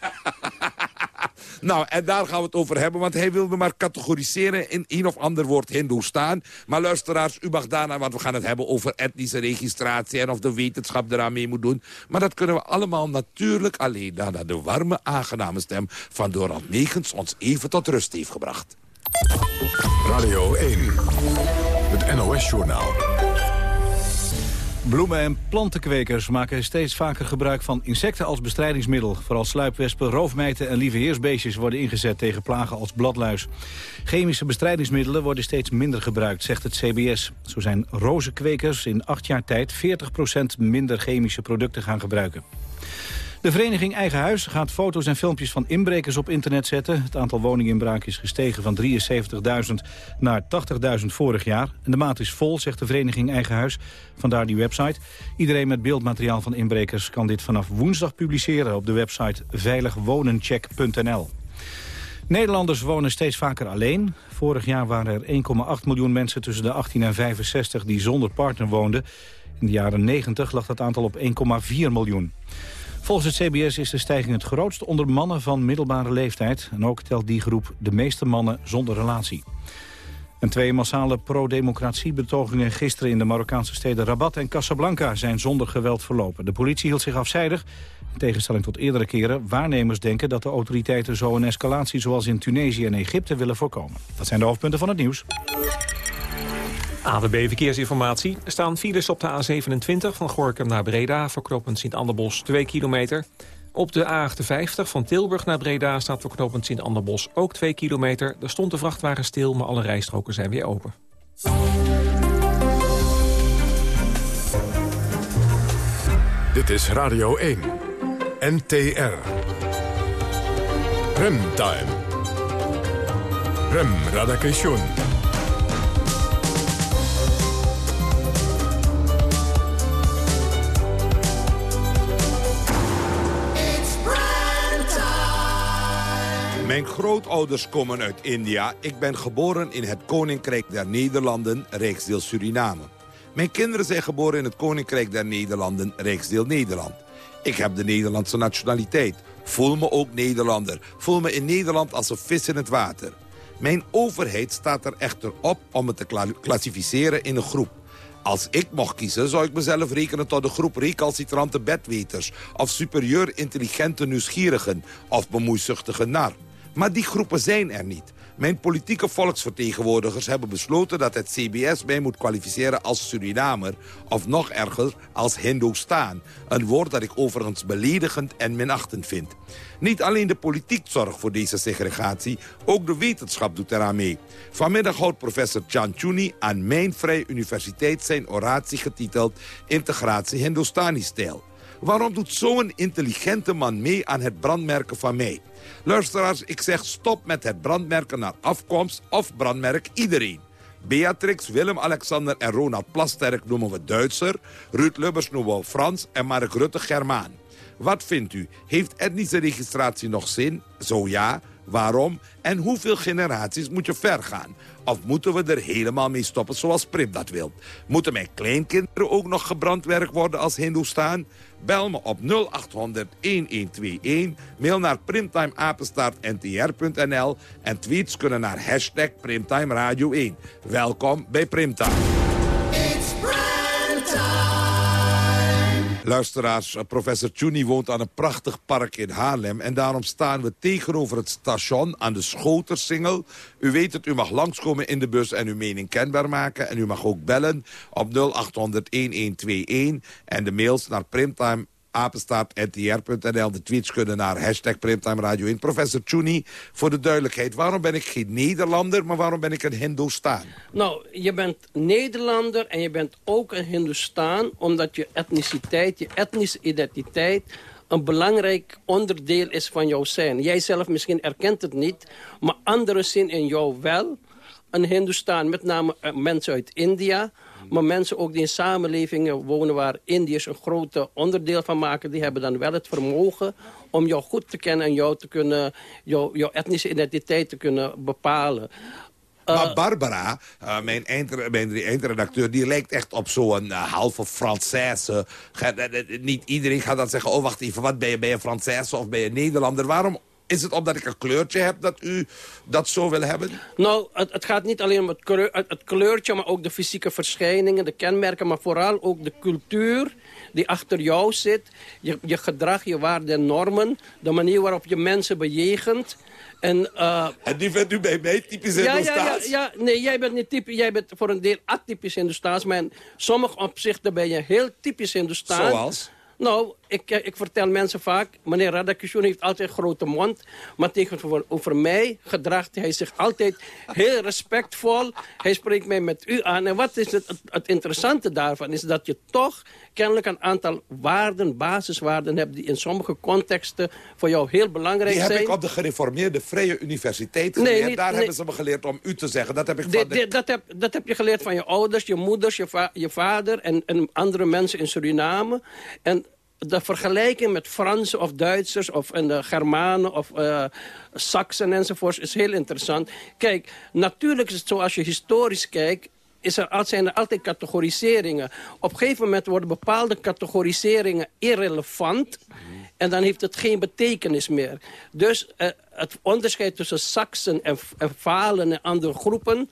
Nou, en daar gaan we het over hebben, want hij wilde maar categoriseren in een of ander woord Hindoestaan. Maar luisteraars, u mag daarna, want we gaan het hebben over etnische registratie en of de wetenschap eraan mee moet doen. Maar dat kunnen we allemaal natuurlijk alleen nadat de warme, aangename stem van Dorald Negens ons even tot rust heeft gebracht. Radio 1, het NOS-journaal. Bloemen- en plantenkwekers maken steeds vaker gebruik van insecten als bestrijdingsmiddel. Vooral sluipwespen, roofmijten en lieveheersbeestjes worden ingezet tegen plagen als bladluis. Chemische bestrijdingsmiddelen worden steeds minder gebruikt, zegt het CBS. Zo zijn rozenkwekers in acht jaar tijd 40% minder chemische producten gaan gebruiken. De vereniging Eigen Huis gaat foto's en filmpjes van inbrekers op internet zetten. Het aantal woninginbraken is gestegen van 73.000 naar 80.000 vorig jaar. En de maat is vol, zegt de vereniging Eigen Huis. Vandaar die website. Iedereen met beeldmateriaal van inbrekers kan dit vanaf woensdag publiceren op de website veiligwonencheck.nl. Nederlanders wonen steeds vaker alleen. Vorig jaar waren er 1,8 miljoen mensen tussen de 18 en 65 die zonder partner woonden. In de jaren 90 lag dat aantal op 1,4 miljoen. Volgens het CBS is de stijging het grootst onder mannen van middelbare leeftijd. En ook telt die groep de meeste mannen zonder relatie. En twee massale pro-democratie-betogingen gisteren in de Marokkaanse steden Rabat en Casablanca zijn zonder geweld verlopen. De politie hield zich afzijdig. In tegenstelling tot eerdere keren, waarnemers denken dat de autoriteiten zo een escalatie zoals in Tunesië en Egypte willen voorkomen. Dat zijn de hoofdpunten van het nieuws. ADB Verkeersinformatie. Er staan files op de A27 van Gorkum naar Breda... voor knooppunt Sint-Anderbos 2 kilometer. Op de A58 van Tilburg naar Breda staat voor knooppunt Sint-Anderbos ook 2 kilometer. Er stond de vrachtwagen stil, maar alle rijstroken zijn weer open. Dit is Radio 1. NTR. Remtime. Rem Radakation. Mijn grootouders komen uit India. Ik ben geboren in het Koninkrijk der Nederlanden, Rijksdeel Suriname. Mijn kinderen zijn geboren in het Koninkrijk der Nederlanden, Rijksdeel Nederland. Ik heb de Nederlandse nationaliteit. Voel me ook Nederlander. Voel me in Nederland als een vis in het water. Mijn overheid staat er echter op om het te klassificeren in een groep. Als ik mocht kiezen, zou ik mezelf rekenen tot de groep recalcitrante bedweters... of superieur intelligente nieuwsgierigen of bemoeizuchtige nar. Maar die groepen zijn er niet. Mijn politieke volksvertegenwoordigers hebben besloten dat het CBS mij moet kwalificeren als Surinamer... of nog erger, als Hindustan. Een woord dat ik overigens beledigend en minachtend vind. Niet alleen de politiek zorgt voor deze segregatie, ook de wetenschap doet eraan mee. Vanmiddag houdt professor Chuni aan mijn Vrije Universiteit zijn oratie getiteld Integratie Hindustani-stijl. Waarom doet zo'n intelligente man mee aan het brandmerken van mij? Luisteraars, ik zeg stop met het brandmerken naar afkomst of brandmerk iedereen. Beatrix, Willem-Alexander en Ronald Plasterk noemen we Duitser. Ruud Lubbers noemen we Frans en Mark Rutte Germaan. Wat vindt u? Heeft etnische registratie nog zin? Zo ja. Waarom? En hoeveel generaties moet je ver gaan? Of moeten we er helemaal mee stoppen zoals Prim dat wil? Moeten mijn kleinkinderen ook nog gebrandwerk worden als Hindoestaan? Bel me op 0800-1121. Mail naar primtimeapenstaartntr.nl. En tweets kunnen naar hashtag Primtime Radio 1. Welkom bij Primtime. Luisteraars, eh, professor Tjuni woont aan een prachtig park in Haarlem... en daarom staan we tegenover het station aan de Schotersingel. U weet het, u mag langskomen in de bus en uw mening kenbaar maken... en u mag ook bellen op 0800-1121 en de mails naar primtime apenstaartntr.nl. De tweets kunnen naar hashtag Primtime Radio 1. Professor Tjuni, voor de duidelijkheid, waarom ben ik geen Nederlander, maar waarom ben ik een Hindoestaan? Nou, je bent Nederlander en je bent ook een Hindoestaan, omdat je etniciteit, je etnische identiteit een belangrijk onderdeel is van jouw zijn. Jij zelf misschien erkent het niet, maar anderen zien in jou wel een Hindoestaan, met name eh, mensen uit India maar mensen ook die in samenlevingen wonen waar Indiërs een grote onderdeel van maken... die hebben dan wel het vermogen om jou goed te kennen en jou te kunnen, jou, jouw etnische identiteit te kunnen bepalen. Maar eh, Barbara, uh, mijn, eind, mijn eindredacteur, die lijkt echt op zo'n halve Française. Niet iedereen gaat dan zeggen, oh wacht even, wat ben je, ben je Française of ben je Nederlander? Waarom is het omdat ik een kleurtje heb dat u dat zo wil hebben? Nou, het, het gaat niet alleen om het, kleur, het, kleurtje, maar ook de fysieke verschijningen, de kenmerken, maar vooral ook de cultuur die achter jou zit. Je, je gedrag, je waarden en normen, de manier waarop je mensen bejegent. En, uh, en die vindt u bij mij typisch ja, ja, ja, ja, nee, jij bent niet typisch. Jij bent voor een deel atypisch Hindoestaans. Maar in sommige opzichten ben je heel typisch Hindoestaans. Zoals? Nou, ik, eh, ik vertel mensen vaak... meneer Radakishun heeft altijd een grote mond... maar tegenover mij gedraagt hij zich altijd heel respectvol. Hij spreekt mij met u aan. En wat is het, het, interessante daarvan? Is dat je toch kennelijk een aantal waarden, basiswaarden hebt... die in sommige contexten voor jou heel belangrijk zijn. Die heb ik op de gereformeerde Vrije Universiteit geleerd. Nee, Daar hebben ze me geleerd om u te zeggen. Dat heb ik van de... dat, heb, dat heb je geleerd van je ouders, je moeders, je, je vader... En, en andere mensen in Suriname. En de vergelijking met Fransen of Duitsers of en de Germanen of uh, Saksen enzovoorts is heel interessant. Kijk, natuurlijk is het zo als je historisch kijkt is er, zijn er altijd categoriseringen. Op een gegeven moment worden bepaalde categoriseringen irrelevant... en dan heeft het geen betekenis meer. Dus uh, het onderscheid tussen Saksen en, en en andere groepen...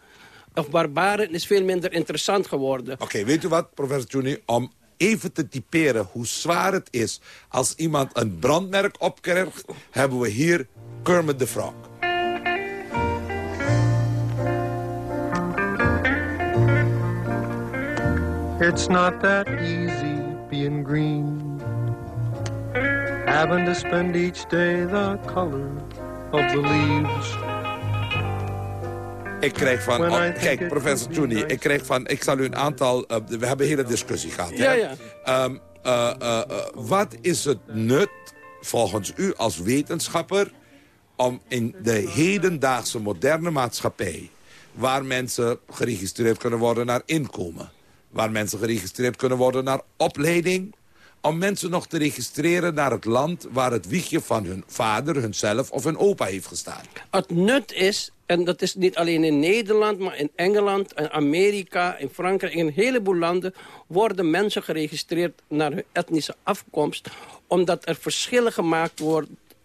of barbaren is veel minder interessant geworden. Oké, weet u wat, professor Juni? Om even te typeren hoe zwaar het is... als iemand een brandmerk opkrijgt, hebben we hier Kermit the Frog. It's not that easy being green. Having to spend each day the color of the leaves. Ik krijg van... Oh, kijk, professor Tooney, ik krijg van... Ik zal u een aantal... Uh, we hebben een hele discussie gehad. Ja, ja. Um, uh, uh, wat is het nut, volgens u als wetenschapper... om in de hedendaagse moderne maatschappij... waar mensen geregistreerd kunnen worden naar inkomen... waar mensen geregistreerd kunnen worden naar opleiding... om mensen nog te registreren naar het land... waar het wiegje van hun vader, hunzelf of hun opa heeft gestaan. Het nut is en dat is niet alleen in Nederland, maar in Engeland, in Amerika, in Frankrijk... in een heleboel landen worden mensen geregistreerd naar hun etnische afkomst... omdat er verschillen gemaakt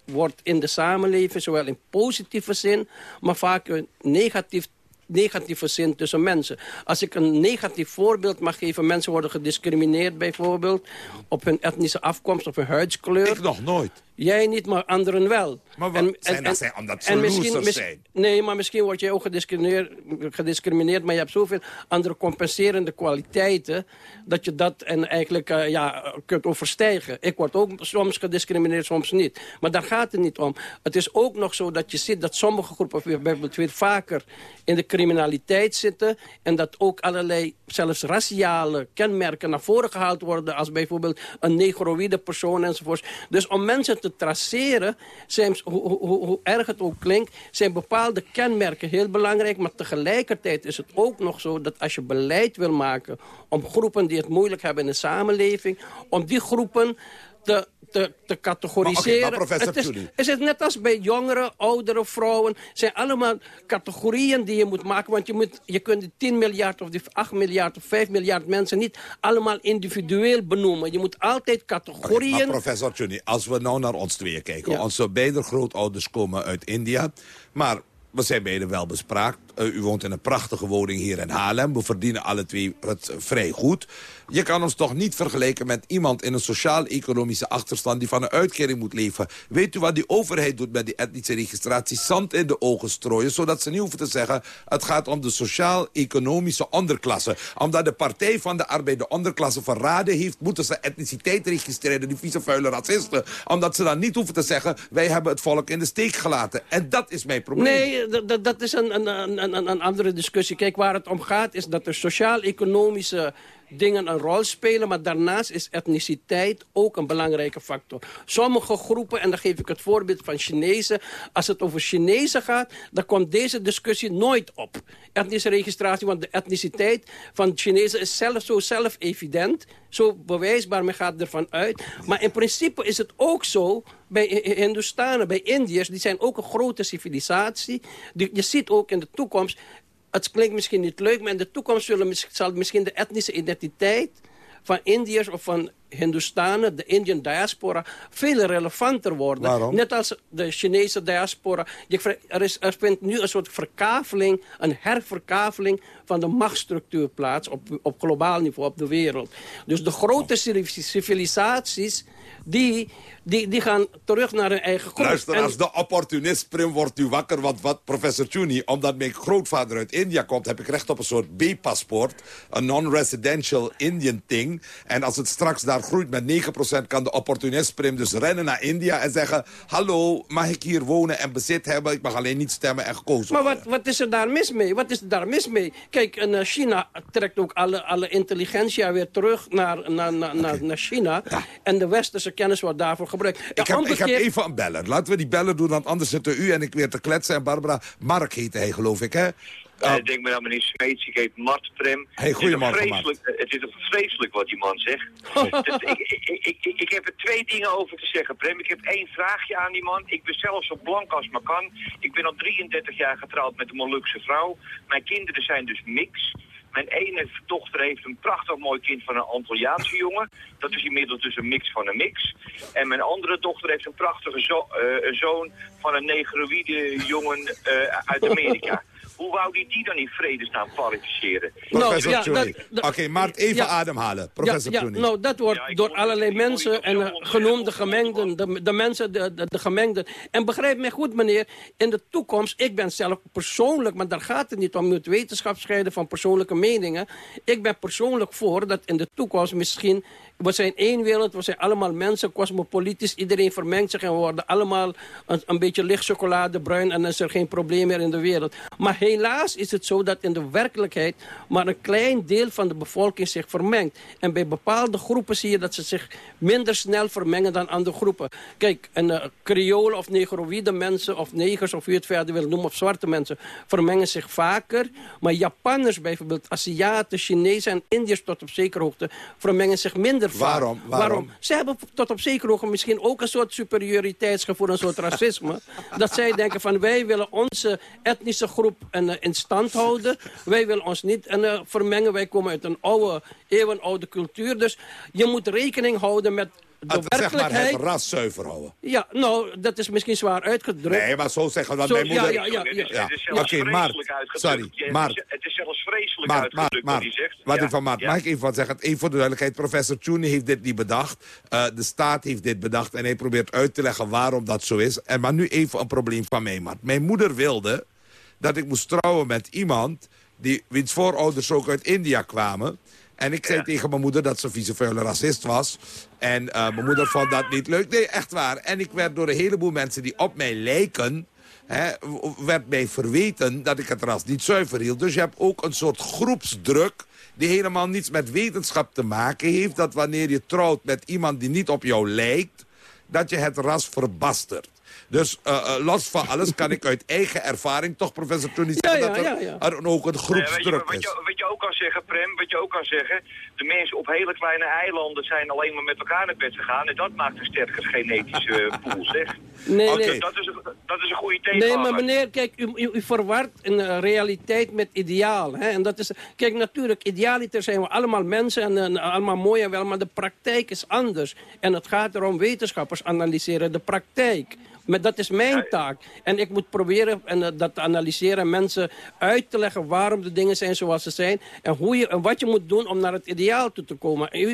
wordt in de samenleving, zowel in positieve zin, maar vaak in negatief negatieve zin tussen mensen. Als ik een negatief voorbeeld mag geven... mensen worden gediscrimineerd bijvoorbeeld... op hun etnische afkomst, of hun huidskleur. Ik nog nooit. Jij niet, maar anderen wel. Maar wat en, zijn dat zijn, omdat ze misschien, zijn? Nee, maar misschien word jij ook gediscrimineerd, gediscrimineerd... maar je hebt zoveel andere compenserende kwaliteiten... dat je dat en eigenlijk uh, ja, kunt overstijgen. Ik word ook soms gediscrimineerd, soms niet. Maar daar gaat het niet om. Het is ook nog zo dat je ziet dat sommige groepen... bijvoorbeeld weer vaker in de criminaliteit zitten... en dat ook allerlei, zelfs raciale kenmerken naar voren gehaald worden... als bijvoorbeeld een negroïde persoon enzovoort. Dus om mensen te traceren, hoe, erg het ook klinkt... zijn bepaalde kenmerken heel belangrijk. Maar tegelijkertijd is het ook nog zo dat als je beleid wil maken... om groepen die het moeilijk hebben in de samenleving... om die groepen te te, te categoriseren. Maar, okay, maar het is, is het net als bij jongeren, oudere vrouwen. zijn allemaal categorieën die je moet maken. Want je, moet, je kunt die 10 miljard of die 8 miljard of 5 miljard mensen niet allemaal individueel benoemen. Je moet altijd categorieën... Okay, maar professor Tjuni, als we nou naar ons tweeën kijken. Ja. Onze beide grootouders komen uit India. Maar we zijn beide wel bespraakt. Uh, u woont in een prachtige woning hier in Haarlem. We verdienen alle twee het vrij goed. Je kan ons toch niet vergelijken met iemand in een sociaal-economische achterstand... die van een uitkering moet leven. Weet u wat die overheid doet met die etnische registratie? Zand in de ogen strooien, zodat ze niet hoeven te zeggen... het gaat om de sociaal-economische onderklasse. Omdat de Partij van de Arbeid de onderklasse verraden heeft... moeten ze etniciteit registreren, die vieze vuile racisten. Omdat ze dan niet hoeven te zeggen... wij hebben het volk in de steek gelaten. En dat is mijn probleem. Nee, dat is een, een, een, een andere discussie. Kijk, waar het om gaat is dat er sociaal-economische dingen een rol spelen. Maar daarnaast is etniciteit ook een belangrijke factor. Sommige groepen, en dan geef ik het voorbeeld van Chinezen. Als het over Chinezen gaat, dan komt deze discussie nooit op. Etnische registratie, want de etniciteit van Chinezen is zelf zo zelf-evident. Zo bewijsbaar, men gaat ervan uit. Maar in principe is het ook zo bij Hindustanen, bij Indiërs. Die zijn ook een grote civilisatie. Je ziet ook in de toekomst het klinkt misschien niet leuk, maar in de toekomst zullen, zal misschien de etnische identiteit van Indiërs of van Hindustanen, de Indian diaspora, veel relevanter worden. Waarom? Net als de Chinese diaspora. Er, is, er vindt nu een soort verkaveling, een herverkaveling van de machtsstructuur plaats op, op globaal niveau, op de wereld. Dus de grote civilisaties die, die, die gaan terug naar hun eigen groep. Luister, als de opportunist Prim wordt u wakker. Want wat professor Tuni, omdat mijn grootvader uit India komt... heb ik recht op een soort B-paspoort. Een non-residential Indian thing. En als het straks daar groeit met 9%... kan de opportunist Prim dus rennen naar India en zeggen... hallo, mag ik hier wonen en bezit hebben? Ik mag alleen niet stemmen en gekozen Maar wat, wat is er daar mis mee? Wat is er daar mis mee? Kijk, en, uh, China trekt ook alle, alle intelligentia weer terug naar, naar, naar, okay. naar China. Ja. En de westerse kennis wordt daarvoor gebruikt. Ik heb, ik heb even een beller. Laten we die bellen doen, want anders zitten u en ik weer te kletsen. En Barbara, Mark heette hij geloof ik, hè? Eh, denk maar aan meneer Smeets, ik heet Mart Prem. Hey, goedemorgen, het, is toch vreselijk, het is toch vreselijk wat die man zegt. Ik, ik, ik, ik, heb er twee dingen over te zeggen, Prem. Ik heb één vraagje aan die man. Ik ben zelf zo blank als maar kan. Ik ben al 33 jaar getrouwd met een Molukse vrouw. Mijn kinderen zijn dus mix. Mijn ene dochter heeft een prachtig mooi kind van een Antilliaanse jongen. Dat is inmiddels dus een mix van een mix. En mijn andere dochter heeft een prachtige zo eh, zoon van een negroïde jongen eh, uit Amerika. Hoe wou die die dan in vredesnaam kwalificeren? Professor ja, dat- dat- Oké, maar even ja. ademhalen. Professor ja, ja, nou, dat wordt door allerlei mensen en eh, genoemde gemengden, de, de mensen, de, de, de gemengden. En begrijp mij goed, meneer, in de toekomst, ik ben zelf persoonlijk, maar daar gaat het niet om, je moet wetenschap scheiden van persoonlijke meningen. Ik ben persoonlijk voor dat in de toekomst misschien, we zijn één wereld, we zijn allemaal mensen, cosmopolitisch, iedereen vermengt zich en we worden allemaal een, een beetje licht chocoladebruin en dan is er geen probleem meer in de wereld. Maar helaas is het zo dat in de werkelijkheid maar een klein deel van de bevolking zich vermengt. En bij bepaalde groepen zie je dat ze zich minder snel vermengen dan andere groepen. Kijk, een uh, Creolen of negroïde mensen of negers of wie het verder wil noemen of zwarte mensen vermengen zich vaker. Maar Japanners bijvoorbeeld, Aziaten, Chinezen en Indiërs tot op zekere hoogte vermengen zich minder vaak. Waarom? Waarom? Ze hebben tot op zekere hoogte misschien ook een soort superioriteitsgevoel, een soort racisme. dat zij denken van wij willen onze etnische groep uh, in stand houden. Wij willen ons niet uh, vermengen. Wij komen uit een oude, eeuwenoude cultuur. Dus je moet rekening houden met de Het, zeg maar werkelijkheid. het ras zuiver houden. Ja, nou, dat is misschien zwaar uitgedrukt. Nee, maar zo zeggen we dat Zo, mijn moeder... ja, ja, ja, ja. Het is Oké, zelfs Maart. vreselijk uitgedrukt. Sorry, Maart. Het is zelfs vreselijk Maart, uitgedrukt Maart, wat hij Maart. zegt. Wat Ja, ik van Maart, ja. mag ik even wat zeggen? Even voor de duidelijkheid, professor Tjoeni heeft dit niet bedacht. Eh, de staat heeft dit bedacht en hij probeert uit te leggen waarom dat zo is. En maar nu even een probleem van mij, Maart. Mijn moeder wilde dat ik moest trouwen met iemand... Die, wiens voorouders ook uit India kwamen. En ik zei tegen mijn moeder dat ze vieze vuile racist was. En eh, mijn moeder vond dat niet leuk. Nee, echt waar. En ik werd door een heleboel mensen die op mij lijken... Hè, werd mij verweten dat ik het ras niet zuiver hield. Dus je hebt ook een soort groepsdruk... die helemaal niets met wetenschap te maken heeft... dat wanneer je trouwt met iemand die niet op jou lijkt... dat je het ras verbastert. Dus eh, eh, los van alles kan ik uit eigen ervaring toch, professor Tony, zeggen Ja, dat er, ja, ja. er ook een Nee, groepsdruk is. je, wat je ook kan zeggen, Prem, wat je ook kan zeggen... de mensen op hele kleine eilanden zijn alleen maar met elkaar naar bed gegaan... en dat maakt een sterke genetische eh, pool, zeg. Nee, nee. Dat, is een, dat is een goede Nee, tegenhanger. maar meneer, kijk, u, u, u verwart een realiteit met ideaal. Hè? En dat is, kijk, natuurlijk, idealiter zijn we allemaal mensen en, en allemaal mooi en wel, maar de praktijk is anders. En het gaat erom, wetenschappers analyseren de praktijk. Maar dat is mijn taak. En ik moet proberen en, eh, dat te analyseren en mensen uit te leggen waarom de dingen zijn zoals ze zijn. En, hoe je, en wat je moet doen om naar het ideaal toe te komen. En u,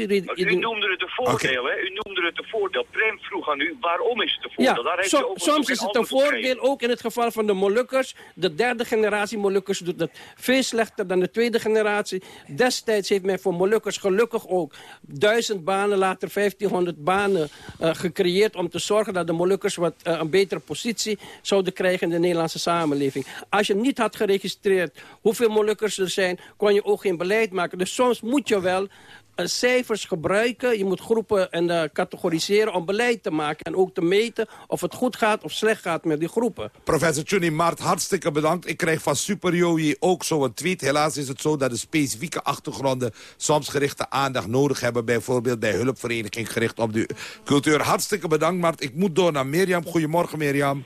noemde het een voordeel, hè? U noemde het een voordeel. Prem vroeg aan u, waarom is het een Ja, voordeel? Daar heeft soms is het een voordeel, ook in het geval van de Molukkers. De derde generatie Molukkers doet het veel slechter dan de tweede generatie. Destijds heeft men voor Molukkers gelukkig ook duizend banen, later 1500 banen eh, gecreëerd... om te zorgen dat de Molukkers wat, eh, een betere positie zouden krijgen in de Nederlandse samenleving. Als je niet had geregistreerd hoeveel Molukkers er zijn, kon je ook geen beleid maken. Dus soms moet je wel cijfers gebruiken. Je moet groepen en eh, categoriseren om beleid te maken. En ook te meten of het goed gaat of slecht gaat met die groepen. Professor Tjuni Mart, hartstikke bedankt. Ik krijg van Superjoji ook zo'n tweet. Helaas is het zo dat de specifieke achtergronden soms gerichte aandacht nodig hebben. Bijvoorbeeld bij hulpvereniging gericht op de cultuur. Hartstikke bedankt, Mart. Ik moet door naar Mirjam. Goedemorgen, Mirjam.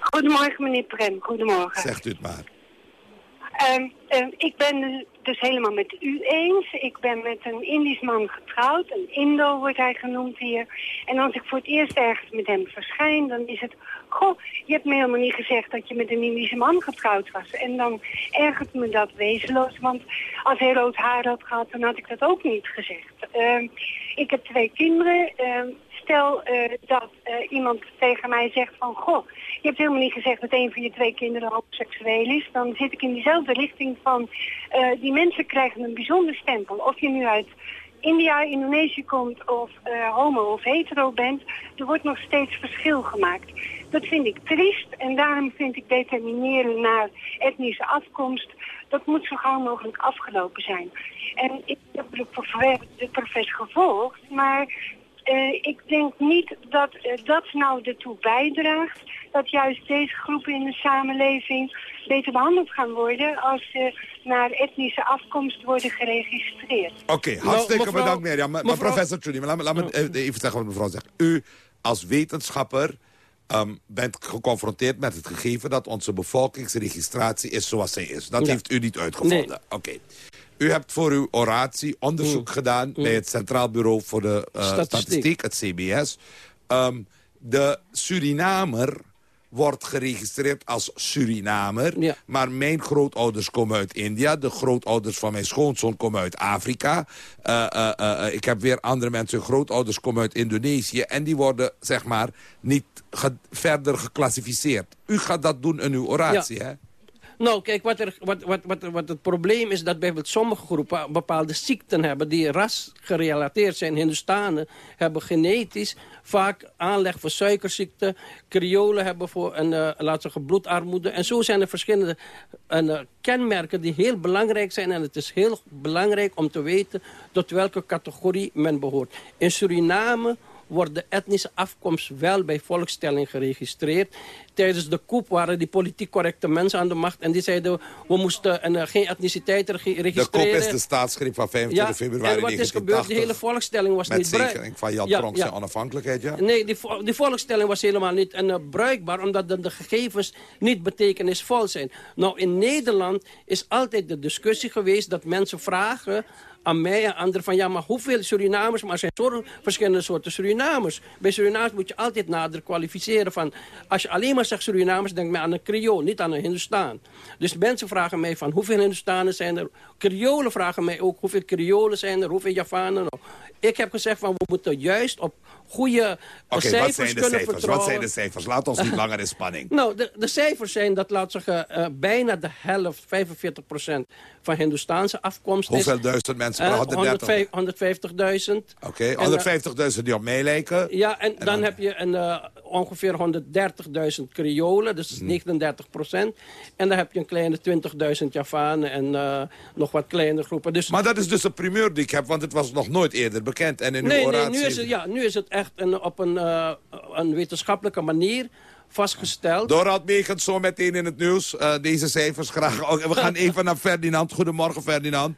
Goedemorgen, meneer Prem. Goedemorgen. Zegt u het maar. Ehm, ehm, ik ben dus helemaal met u eens. Ik ben met een Indisch man getrouwd. Een Indo wordt hij genoemd hier. En als ik voor het eerst ergens met hem verschijn, dan is het... Goh, je hebt me helemaal niet gezegd dat je met een Indische man getrouwd was. En dan ergert me dat wezenloos. Want als hij rood haar had gehad, dan had ik dat ook niet gezegd. Ehm, ik heb twee kinderen. Ehm, stel eh, dat eh, iemand tegen mij zegt van... Goh, je hebt helemaal niet gezegd dat een van je twee kinderen homoseksueel is. Dan zit ik in diezelfde richting van... eh, die mensen krijgen een bijzonder stempel. Of je nu uit India, Indonesië komt of homo of hetero bent... er wordt nog steeds verschil gemaakt. Dat vind ik triest en daarom vind ik determineren naar etnische afkomst... dat moet zo gauw mogelijk afgelopen zijn. En ik heb de professor gevolgd, maar eh, ik denk niet dat eh, dat nou ertoe bijdraagt dat juist deze groepen in de samenleving beter behandeld gaan worden als ze naar etnische afkomst worden geregistreerd. Oké, Nou, hartstikke mevrouw- bedankt Mirjam. Maar, maar professor Trudy, maar laat me, laat me even zeggen wat mevrouw zegt. U als wetenschapper ehm, bent geconfronteerd met het gegeven... dat onze bevolkingsregistratie is zoals zij is. Dat Ja. heeft u niet uitgevonden. Oké. U hebt voor uw oratie onderzoek gedaan... bij het Centraal Bureau voor de eh, Statistiek. Statistiek, het CBS. Ehm, de Surinamer wordt geregistreerd als Surinamer. Maar mijn grootouders komen uit India. De grootouders van mijn schoonzoon komen uit Afrika. Eh, eh, ik heb weer andere mensen, hun grootouders komen uit Indonesië. En die worden, zeg maar, niet ge- verder geclassificeerd. U gaat dat doen in uw oratie, Ja. hè? Nou, kijk, wat, er, wat, wat, wat, wat het probleem is... dat bijvoorbeeld sommige groepen bepaalde ziekten hebben... die rasgerelateerd zijn. Hindustanen hebben genetisch vaak aanleg voor suikerziekte. Creolen hebben voor een, eh laten we bloedarmoede. En zo zijn er verschillende eh, kenmerken die heel belangrijk zijn. En het is heel belangrijk om te weten... tot welke categorie men behoort. In Suriname wordt de etnische afkomst wel bij volkstelling geregistreerd. Tijdens de coup waren die politiek correcte mensen aan de macht... en die zeiden, we moesten een, eh, geen etniciteit regi- De registreren. kop is de staatsgreep van 25 Ja, februari en wat is gebeurd? De hele volkstelling was Met niet bruik- zekerheid van Jan Ja, Tronk ja. zijn onafhankelijkheid, ja? Nee, die, die volkstelling was helemaal niet en, eh, bruikbaar... omdat de, de gegevens niet betekenisvol zijn. Nou, in Nederland is altijd de discussie geweest... dat mensen vragen aan mij en anderen van... ja, maar hoeveel Surinamers? Maar er zijn zo verschillende soorten Surinamers. Bij Surinamers moet je altijd nader kwalificeren van... als je alleen maar zegt Surinamers, denk men aan een Creool, niet aan een Hindustaan. Dus mensen vragen mij van hoeveel Hindustanen zijn er? Creolen vragen mij ook hoeveel Creolen zijn er, hoeveel Javanen. Ik heb gezegd van we moeten juist op goede Oké, cijfers wat zijn de kunnen cijfers? vertrouwen. Wat zijn de cijfers? Laat ons niet langer in spanning. Nou, de, de cijfers zijn dat, laat zeggen, eh, bijna de helft, 45% van Hindoestaanse afkomst is. Hoeveel duizend mensen per Eh, 130? 150.000. Oké, En, eh, 150.000 die op mij lijken. Ja, en, dan, heb je een, ongeveer 130.000 Creolen, dus dat is 39% En dan heb je een kleine 20.000 Javanen en eh, nog wat kleine groepen. Dus, Maar dat is dus de primeur die ik heb, want het was nog nooit eerder bekend. En in uw nee, nee, oratie... nu is het, ja, nu is het echt een, op een, eh, een wetenschappelijke manier vastgesteld. Dorald Megens zo meteen in het nieuws. Eh, deze cijfers graag. ook. We gaan even naar Ferdinand. Goedemorgen, Ferdinand.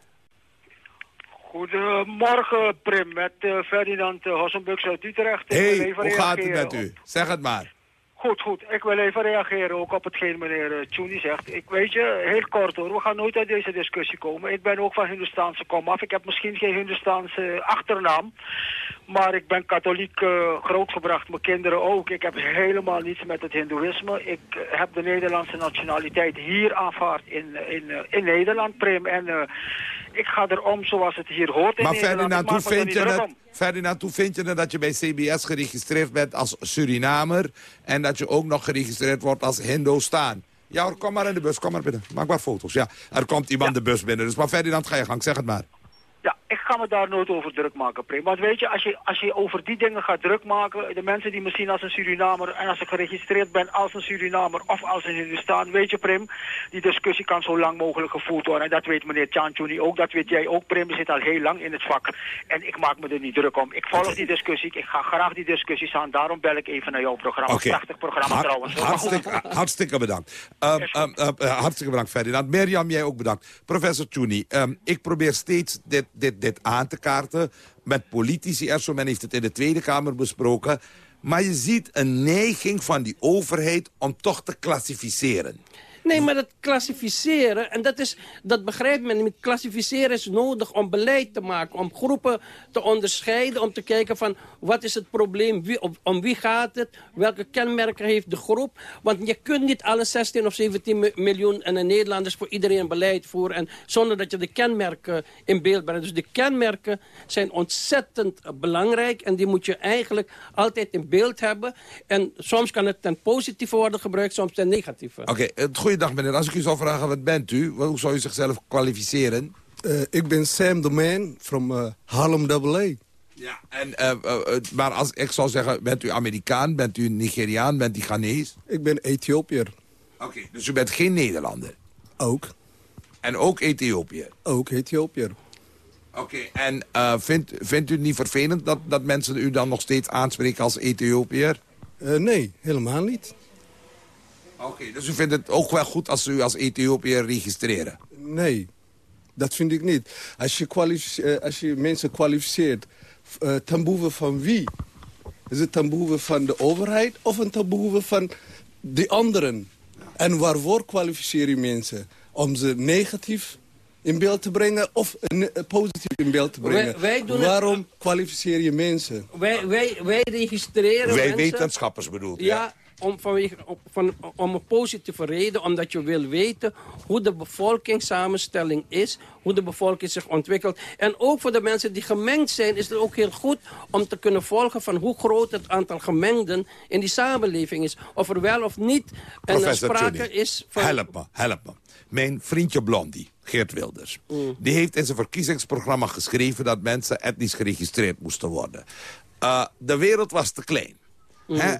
Goedemorgen, Prim, met eh, Ferdinand Hossenbux uit Utrecht. Hey, hoe gaat het reageren met u? Zeg het maar. Goed, goed. Ik wil even reageren ook op hetgeen meneer uh, Tjuni zegt. Ik weet je, heel kort hoor, we gaan nooit uit deze discussie komen. Ik ben ook van Hindustaanse komaf. Ik heb misschien geen Hindustaanse achternaam. Maar ik ben katholiek uh, grootgebracht, mijn kinderen ook. Ik heb helemaal niets met het hindoeïsme. Ik uh, heb de Nederlandse nationaliteit hier aanvaard in, in, uh, in Nederland, Prim. En ik ga erom zoals het hier hoort in maar Nederland. Ferdinand hoe, vind je het. Ferdinand, hoe vind je het dat je bij CBS geregistreerd bent als Surinamer... en dat je ook nog geregistreerd wordt als Hindostaan? Ja hoor, kom maar in de bus, kom maar binnen. Maak maar foto's. Ja, er komt iemand de bus binnen. Dus maar Ferdinand, ga je gang, zeg het maar. Ik ga me daar nooit over druk maken, Prim. Want weet je, als je, als je over die dingen gaat druk maken... de mensen die misschien als een Surinamer... en als ik geregistreerd ben als een Surinamer of als een Hindustaan... weet je, Prim, die discussie kan zo lang mogelijk gevoerd worden. En dat weet meneer Tjantjuni ook, dat weet jij ook, Prim. Je zit al heel lang in het vak. En ik maak me er niet druk om. Ik volg die discussie, ik ga graag die discussies aan. Daarom bel ik even naar jouw programma. Oké. Prachtig programma trouwens. Hartstikke, hartstikke bedankt. Um, hartstikke bedankt, Ferdinand. Mirjam, jij ook bedankt. Professor Tjuni, ik probeer steeds dit, dit, dit aan te kaarten... met politici en zo. Men heeft het in de Tweede Kamer besproken. Maar je ziet een neiging van die overheid om toch te klassificeren. Nee, maar dat klassificeren, en dat, is, dat begrijpt men. Klassificeren is nodig om beleid te maken, om groepen te onderscheiden, om te kijken van wat is het probleem, wie, om, wie gaat het, welke kenmerken heeft de groep. Want je kunt niet alle 16 of 17 mi- miljoen en de Nederlanders voor iedereen beleid voeren en, zonder dat je de kenmerken in beeld brengt. Dus de kenmerken zijn ontzettend belangrijk en die moet je eigenlijk altijd in beeld hebben. En soms kan het ten positieve worden gebruikt, soms ten negatieve. Oké, het goeiedag meneer. Als ik u zou vragen, wat bent u? Hoe zou u zichzelf kwalificeren? Uh, ik ben Sam the Man from uh, Harlem AA. Ja, en, eh, eh, eh, maar als ik zou zeggen, bent u Amerikaan, bent u Nigeriaan, bent u Ghanese? Ik ben Ethiopiër. Oké, dus u bent geen Nederlander? Ook. En ook Ethiopiër? Ook Ethiopiër. Oké, en eh, vindt, vindt u het niet vervelend dat, dat mensen u dan nog steeds aanspreken als Ethiopiër? Eh, nee, helemaal niet. Oké, dus u vindt het ook wel goed als ze u als Ethiopiër registreren? Nee, dat vind ik niet. Als je, eh, als je mensen kwalificeert eh, ten behoeve van wie? Is het ten behoeve van de overheid of een ten behoeve van de anderen? En waarvoor kwalificeer je mensen? Om ze negatief in beeld te brengen of eh, positief in beeld te brengen? Wij- wij doen het- Waarom kwalificeer je mensen? Wij, wij, wij registreren Wij mensen. wetenschappers bedoelt Ja, om, vanwege, van, om een positieve reden. Omdat je wil weten hoe de bevolkingssamenstelling is. Hoe de bevolking zich ontwikkelt. En ook voor de mensen die gemengd zijn is het ook heel goed om te kunnen volgen van hoe groot het aantal gemengden in die samenleving is. Of er wel of niet een sprake is van... help me, help me. Mijn vriendje Blondie, Geert Wilders... Mm. die heeft in zijn verkiezingsprogramma geschreven... dat mensen etnisch geregistreerd moesten worden. Uh, de wereld was te klein. Mm. Hè?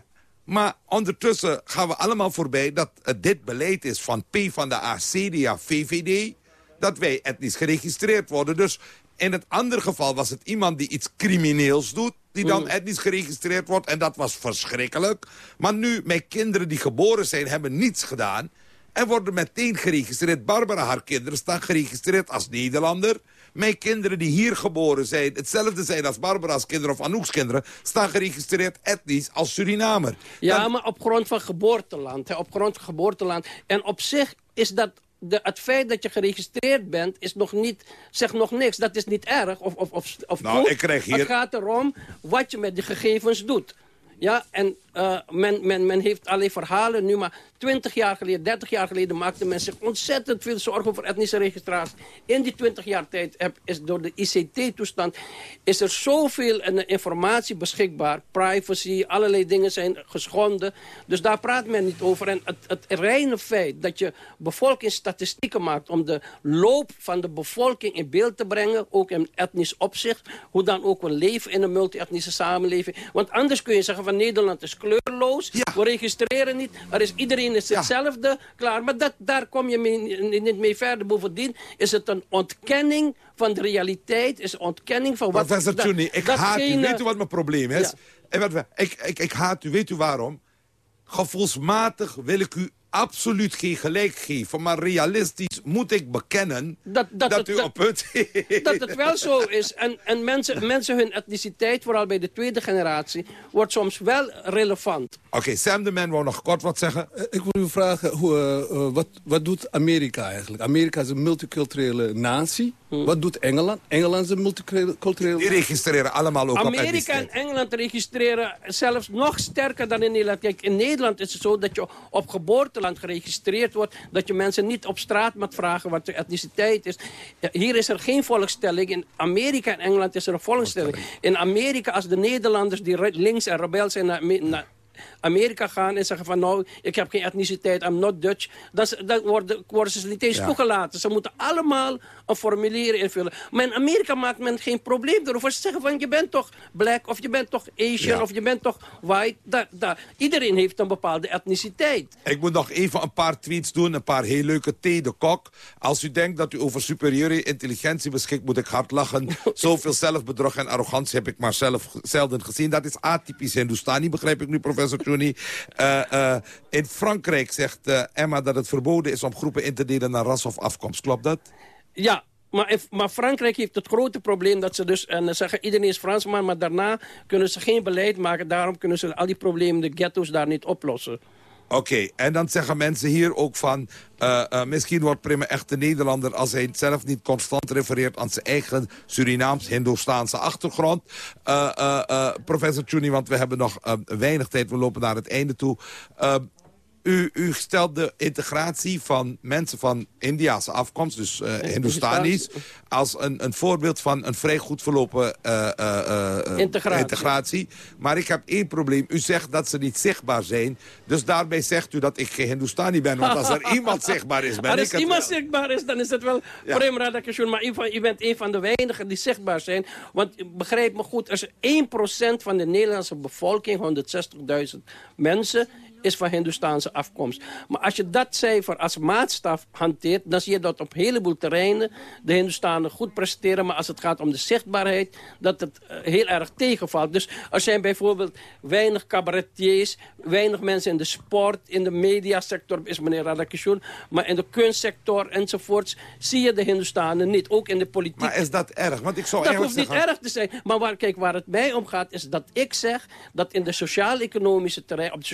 Maar ondertussen gaan we allemaal voorbij... dat uh, dit beleid is van P van de A, CDA, VVD... dat wij etnisch geregistreerd worden. Dus in het andere geval was het iemand die iets crimineels doet... die dan Mm. etnisch geregistreerd wordt. En dat was verschrikkelijk. Maar nu, mijn kinderen die geboren zijn, hebben niets gedaan... en worden meteen geregistreerd. Barbara, haar kinderen staan geregistreerd als Nederlander. Mijn kinderen die hier geboren zijn, hetzelfde zijn als Barbara's kinderen of Anouk's kinderen... staan geregistreerd etnisch als Surinamer. Ja, maar op grond van geboorteland. Hè, op grond van geboorteland. En op zich is dat... De, het feit dat je geregistreerd bent, is nog niet, zegt nog niks. Dat is niet erg of, of, of, of Nou, goed. ik krijg hier- Het gaat erom wat je met die gegevens doet. Ja, en eh, men, men, men heeft alleen verhalen nu, maar 20 jaar geleden, 30 jaar geleden maakte men zich ontzettend veel zorgen voor etnische registratie. In die 20 jaar tijd heb, is door de ICT-toestand is er zoveel eh, informatie beschikbaar. Privacy, allerlei dingen zijn geschonden. Dus daar praat men niet over. En het, het reine feit dat je bevolkingsstatistieken maakt om de loop van de bevolking in beeld te brengen, ook in etnisch opzicht, hoe dan ook we leven in een multi-etnische samenleving. Want anders kun je zeggen van Nederland is kleurloos, we registreren niet, er is, iedereen is hetzelfde, klaar. Maar dat, daar kom je mee, niet mee verder. Bovendien is het een ontkenning van de realiteit, is een ontkenning van wat... Professor dat- Tjuni, ik haat u. datgene- Weet u wat mijn probleem is? Ja. We- ik, ik, ik haat u. Weet u waarom? Gevoelsmatig wil ik u absoluut geen gelijk geven. Maar realistisch moet ik bekennen dat, het- u dat- op punt... dat het wel zo is. En, en mensen, mensen hun etniciteit, vooral bij de tweede generatie, wordt soms wel relevant. Oké, Sam de Man wou nog kort wat zeggen. Eh, Ik wil u vragen, hoe, eh, eh, wat, wat doet Amerika eigenlijk? Amerika is een multiculturele natie. Wat doet Engeland? Engeland is een multiculturele... Die registreren allemaal ook op Amerika etniciteit. en Engeland registreren zelfs nog sterker dan in Nederland. Kijk, in Nederland is het zo dat je op geboorteland geregistreerd wordt. Dat je mensen niet op straat moet vragen wat de etniciteit is. Ja, Hier is er geen volkstelling. In Amerika en Engeland is er een volkstelling. In Amerika, als de Nederlanders die links en rebel zijn naar, Ame- naar Amerika gaan en zeggen van nou, ik heb geen etniciteit, I'm not Dutch. Dan, worden, worden ze niet eens Ja. toegelaten. Ze moeten allemaal een formulier invullen. Maar in Amerika maakt men geen probleem erover. Ze zeggen van je bent toch black of je bent toch Asian Ja. of je bent toch white. Da, da. Iedereen heeft een bepaalde etniciteit. Ik moet nog even een paar tweets doen, een paar heel leuke T. de Kok. Als u denkt dat u over superieure intelligentie beschikt, moet ik hard lachen. Zoveel zelfbedrog en arrogantie heb ik maar zelf zelden gezien. Dat is atypisch Hindustani, begrijp ik nu, professor Tjuni. Eh, eh, in Frankrijk zegt eh, Emma dat het verboden is om groepen in te delen naar ras of afkomst. Klopt dat? Ja, maar, maar Frankrijk heeft het grote probleem dat ze dus en zeggen iedereen is Fransman, maar daarna kunnen ze geen beleid maken. Daarom kunnen ze al die problemen, de ghetto's daar niet oplossen. Oké, en dan zeggen mensen hier ook van... eh, eh, misschien wordt echt een Nederlander... als hij zelf niet constant refereert aan zijn eigen Surinaams-Hindoestaanse achtergrond. Eh, professor Tjuni, want we hebben nog weinig tijd. We lopen naar het einde toe. U, u stelt de integratie van mensen van Indiase afkomst, dus Hindoestanis... als een, een voorbeeld van een vrij goed verlopen eh, eh, Integratie. integratie. Maar ik heb één probleem. U zegt dat ze niet zichtbaar zijn. Dus daarbij zegt u dat ik geen Hindoestani ben. Want als er iemand zichtbaar is, ben Als ik het iemand wel. zichtbaar is, dan is het wel Ja. Prem. Maar u, van- u bent een van de weinigen die zichtbaar zijn. Want begrijp me goed, als 1% van de Nederlandse bevolking, 160.000 mensen... is van Hindoestaanse afkomst. Maar als je dat cijfer als maatstaf hanteert... dan zie je dat op een heleboel terreinen de Hindoestanen goed presteren. Maar als het gaat om de zichtbaarheid, dat het eh, heel erg tegenvalt. Dus er zijn bijvoorbeeld weinig cabaretiers... weinig mensen in de sport, in de mediasector is meneer Radakishun... maar in de kunstsector enzovoorts zie je de Hindoestanen niet. Ook in de politiek. Maar is dat erg? Want ik zou dat hoeft niet zeggen... erg te zijn. Maar waar, kijk, waar het mij om gaat, is dat ik zeg... dat in de sociaal-economische terrein, op het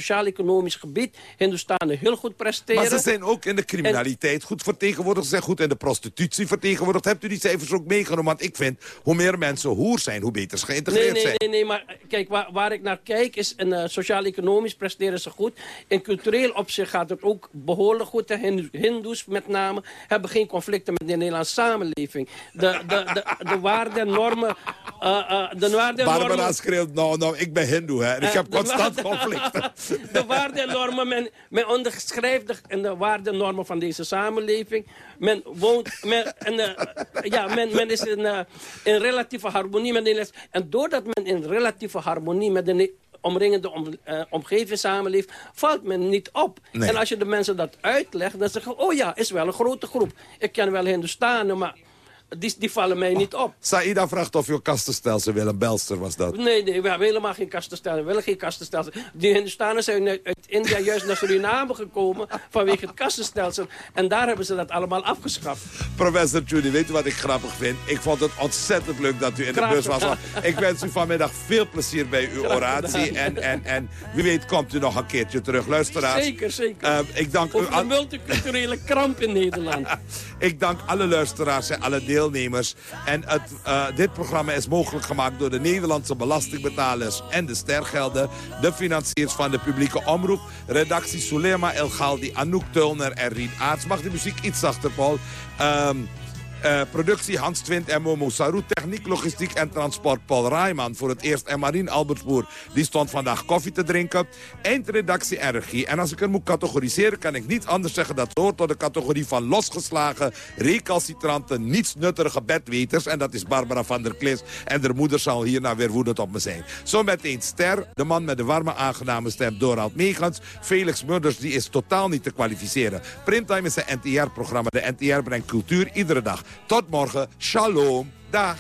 sociaal-economisch gebied... Hindoestanen heel goed presteren. Maar ze zijn ook in de criminaliteit goed vertegenwoordigd. Ze zijn goed in de prostitutie vertegenwoordigd. Hebt u die cijfers ook meegenomen? Want ik vind, hoe meer mensen hoer zijn, hoe beter ze geïntegreerd Nee, nee, zijn. nee, nee, maar kijk, waar, waar ik naar kijk is... eh, sociaal-economisch presteren ze goed. In cultureel opzicht gaat het ook behoorlijk goed. De Hindu- Hindoes met name hebben geen conflicten met de Nederlandse samenleving. De, de, de, de waarden en normen... eh, eh, de waarden en Barbara normen... schreeuwt, nou, nou, ik ben hindoe, hè. En ik heb constant conflicten. de waarden en normen, men, men onderschrijft de, de waarden en normen van deze samenleving. Men woont, men, en, ja, men, men is in, in relatieve harmonie met de. En doordat men in relatieve harmonie met de omringende om, eh, omgeving samenleeft, valt men niet op. Nee. En als je de mensen dat uitlegt, dan zeggen ze, oh ja, is wel een grote groep. Ik ken wel Hindustanen, maar die, die vallen mij niet op. Saida vraagt of je kastenstelsel wil. Een belster was dat. Nee, nee, we hebben helemaal geen kastenstelsel. We willen geen kastenstelsel. Die Hindustanen zijn uit, India juist naar Suriname gekomen vanwege het kastenstelsel. En daar hebben ze dat allemaal afgeschaft. Professor Judy, weet u wat ik grappig vind? Ik vond het ontzettend leuk dat u in de bus was. Ik wens u vanmiddag veel plezier bij uw Graag oratie. En, en, en wie weet komt u nog een keertje terug. Luisteraars. Zeker, zeker. eh, ik, dank u de multiculturele kramp in Nederland. ik dank alle luisteraars en alle deelnemers. En eh, dit programma is mogelijk gemaakt door de Nederlandse belastingbetalers en de stergelden. De financiers van de publieke omroep. Redactie Sulema El Galdi, Anouk Tulner en Rien Aarts. Mag de muziek iets zachter, Paul? Ehm, eh, productie Hans Twint en Momo Saru. Techniek, logistiek en transport Paul Rijman voor het eerst. En Marien Albertsboer, die stond vandaag koffie te drinken. Eindredactie en regie. En als ik het moet categoriseren, kan ik niet anders zeggen... dat hoort tot de categorie van losgeslagen, recalcitrante, nietsnuttige bedweters. En dat is Barbara van der Klis. En haar moeder zal hierna weer woedend op me zijn. Zo meteen Ster, de man met de warme, aangename stem Dorald Meegens. Felix Murders, die is totaal niet te kwalificeren. Printime is een NTR-programma. De NTR brengt cultuur iedere dag. Tot morgen. Shalom. Dag.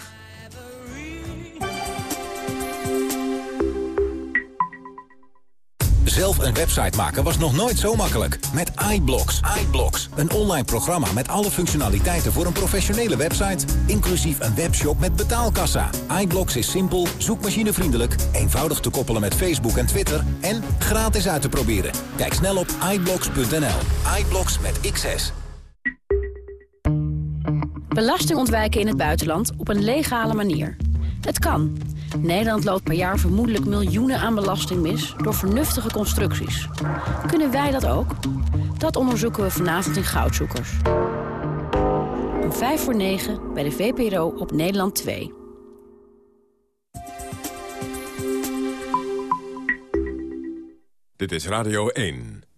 Zelf een website maken was nog nooit zo makkelijk. Met iBlocks. iBlocks. Een online programma met alle functionaliteiten voor een professionele website. Inclusief een webshop met betaalkassa. iBlocks is simpel, zoekmachinevriendelijk, eenvoudig te koppelen met Facebook en Twitter... en gratis uit te proberen. Kijk snel op iBlocks.nl. iBlocks met XS. Belasting ontwijken in het buitenland op een legale manier. Het kan. Nederland loopt per jaar vermoedelijk miljoenen aan belasting mis... door vernuftige constructies. Kunnen wij dat ook? Dat onderzoeken we vanavond in Goudzoekers. Om 5 voor 9 bij de VPRO op Nederland 2. Dit is Radio 1.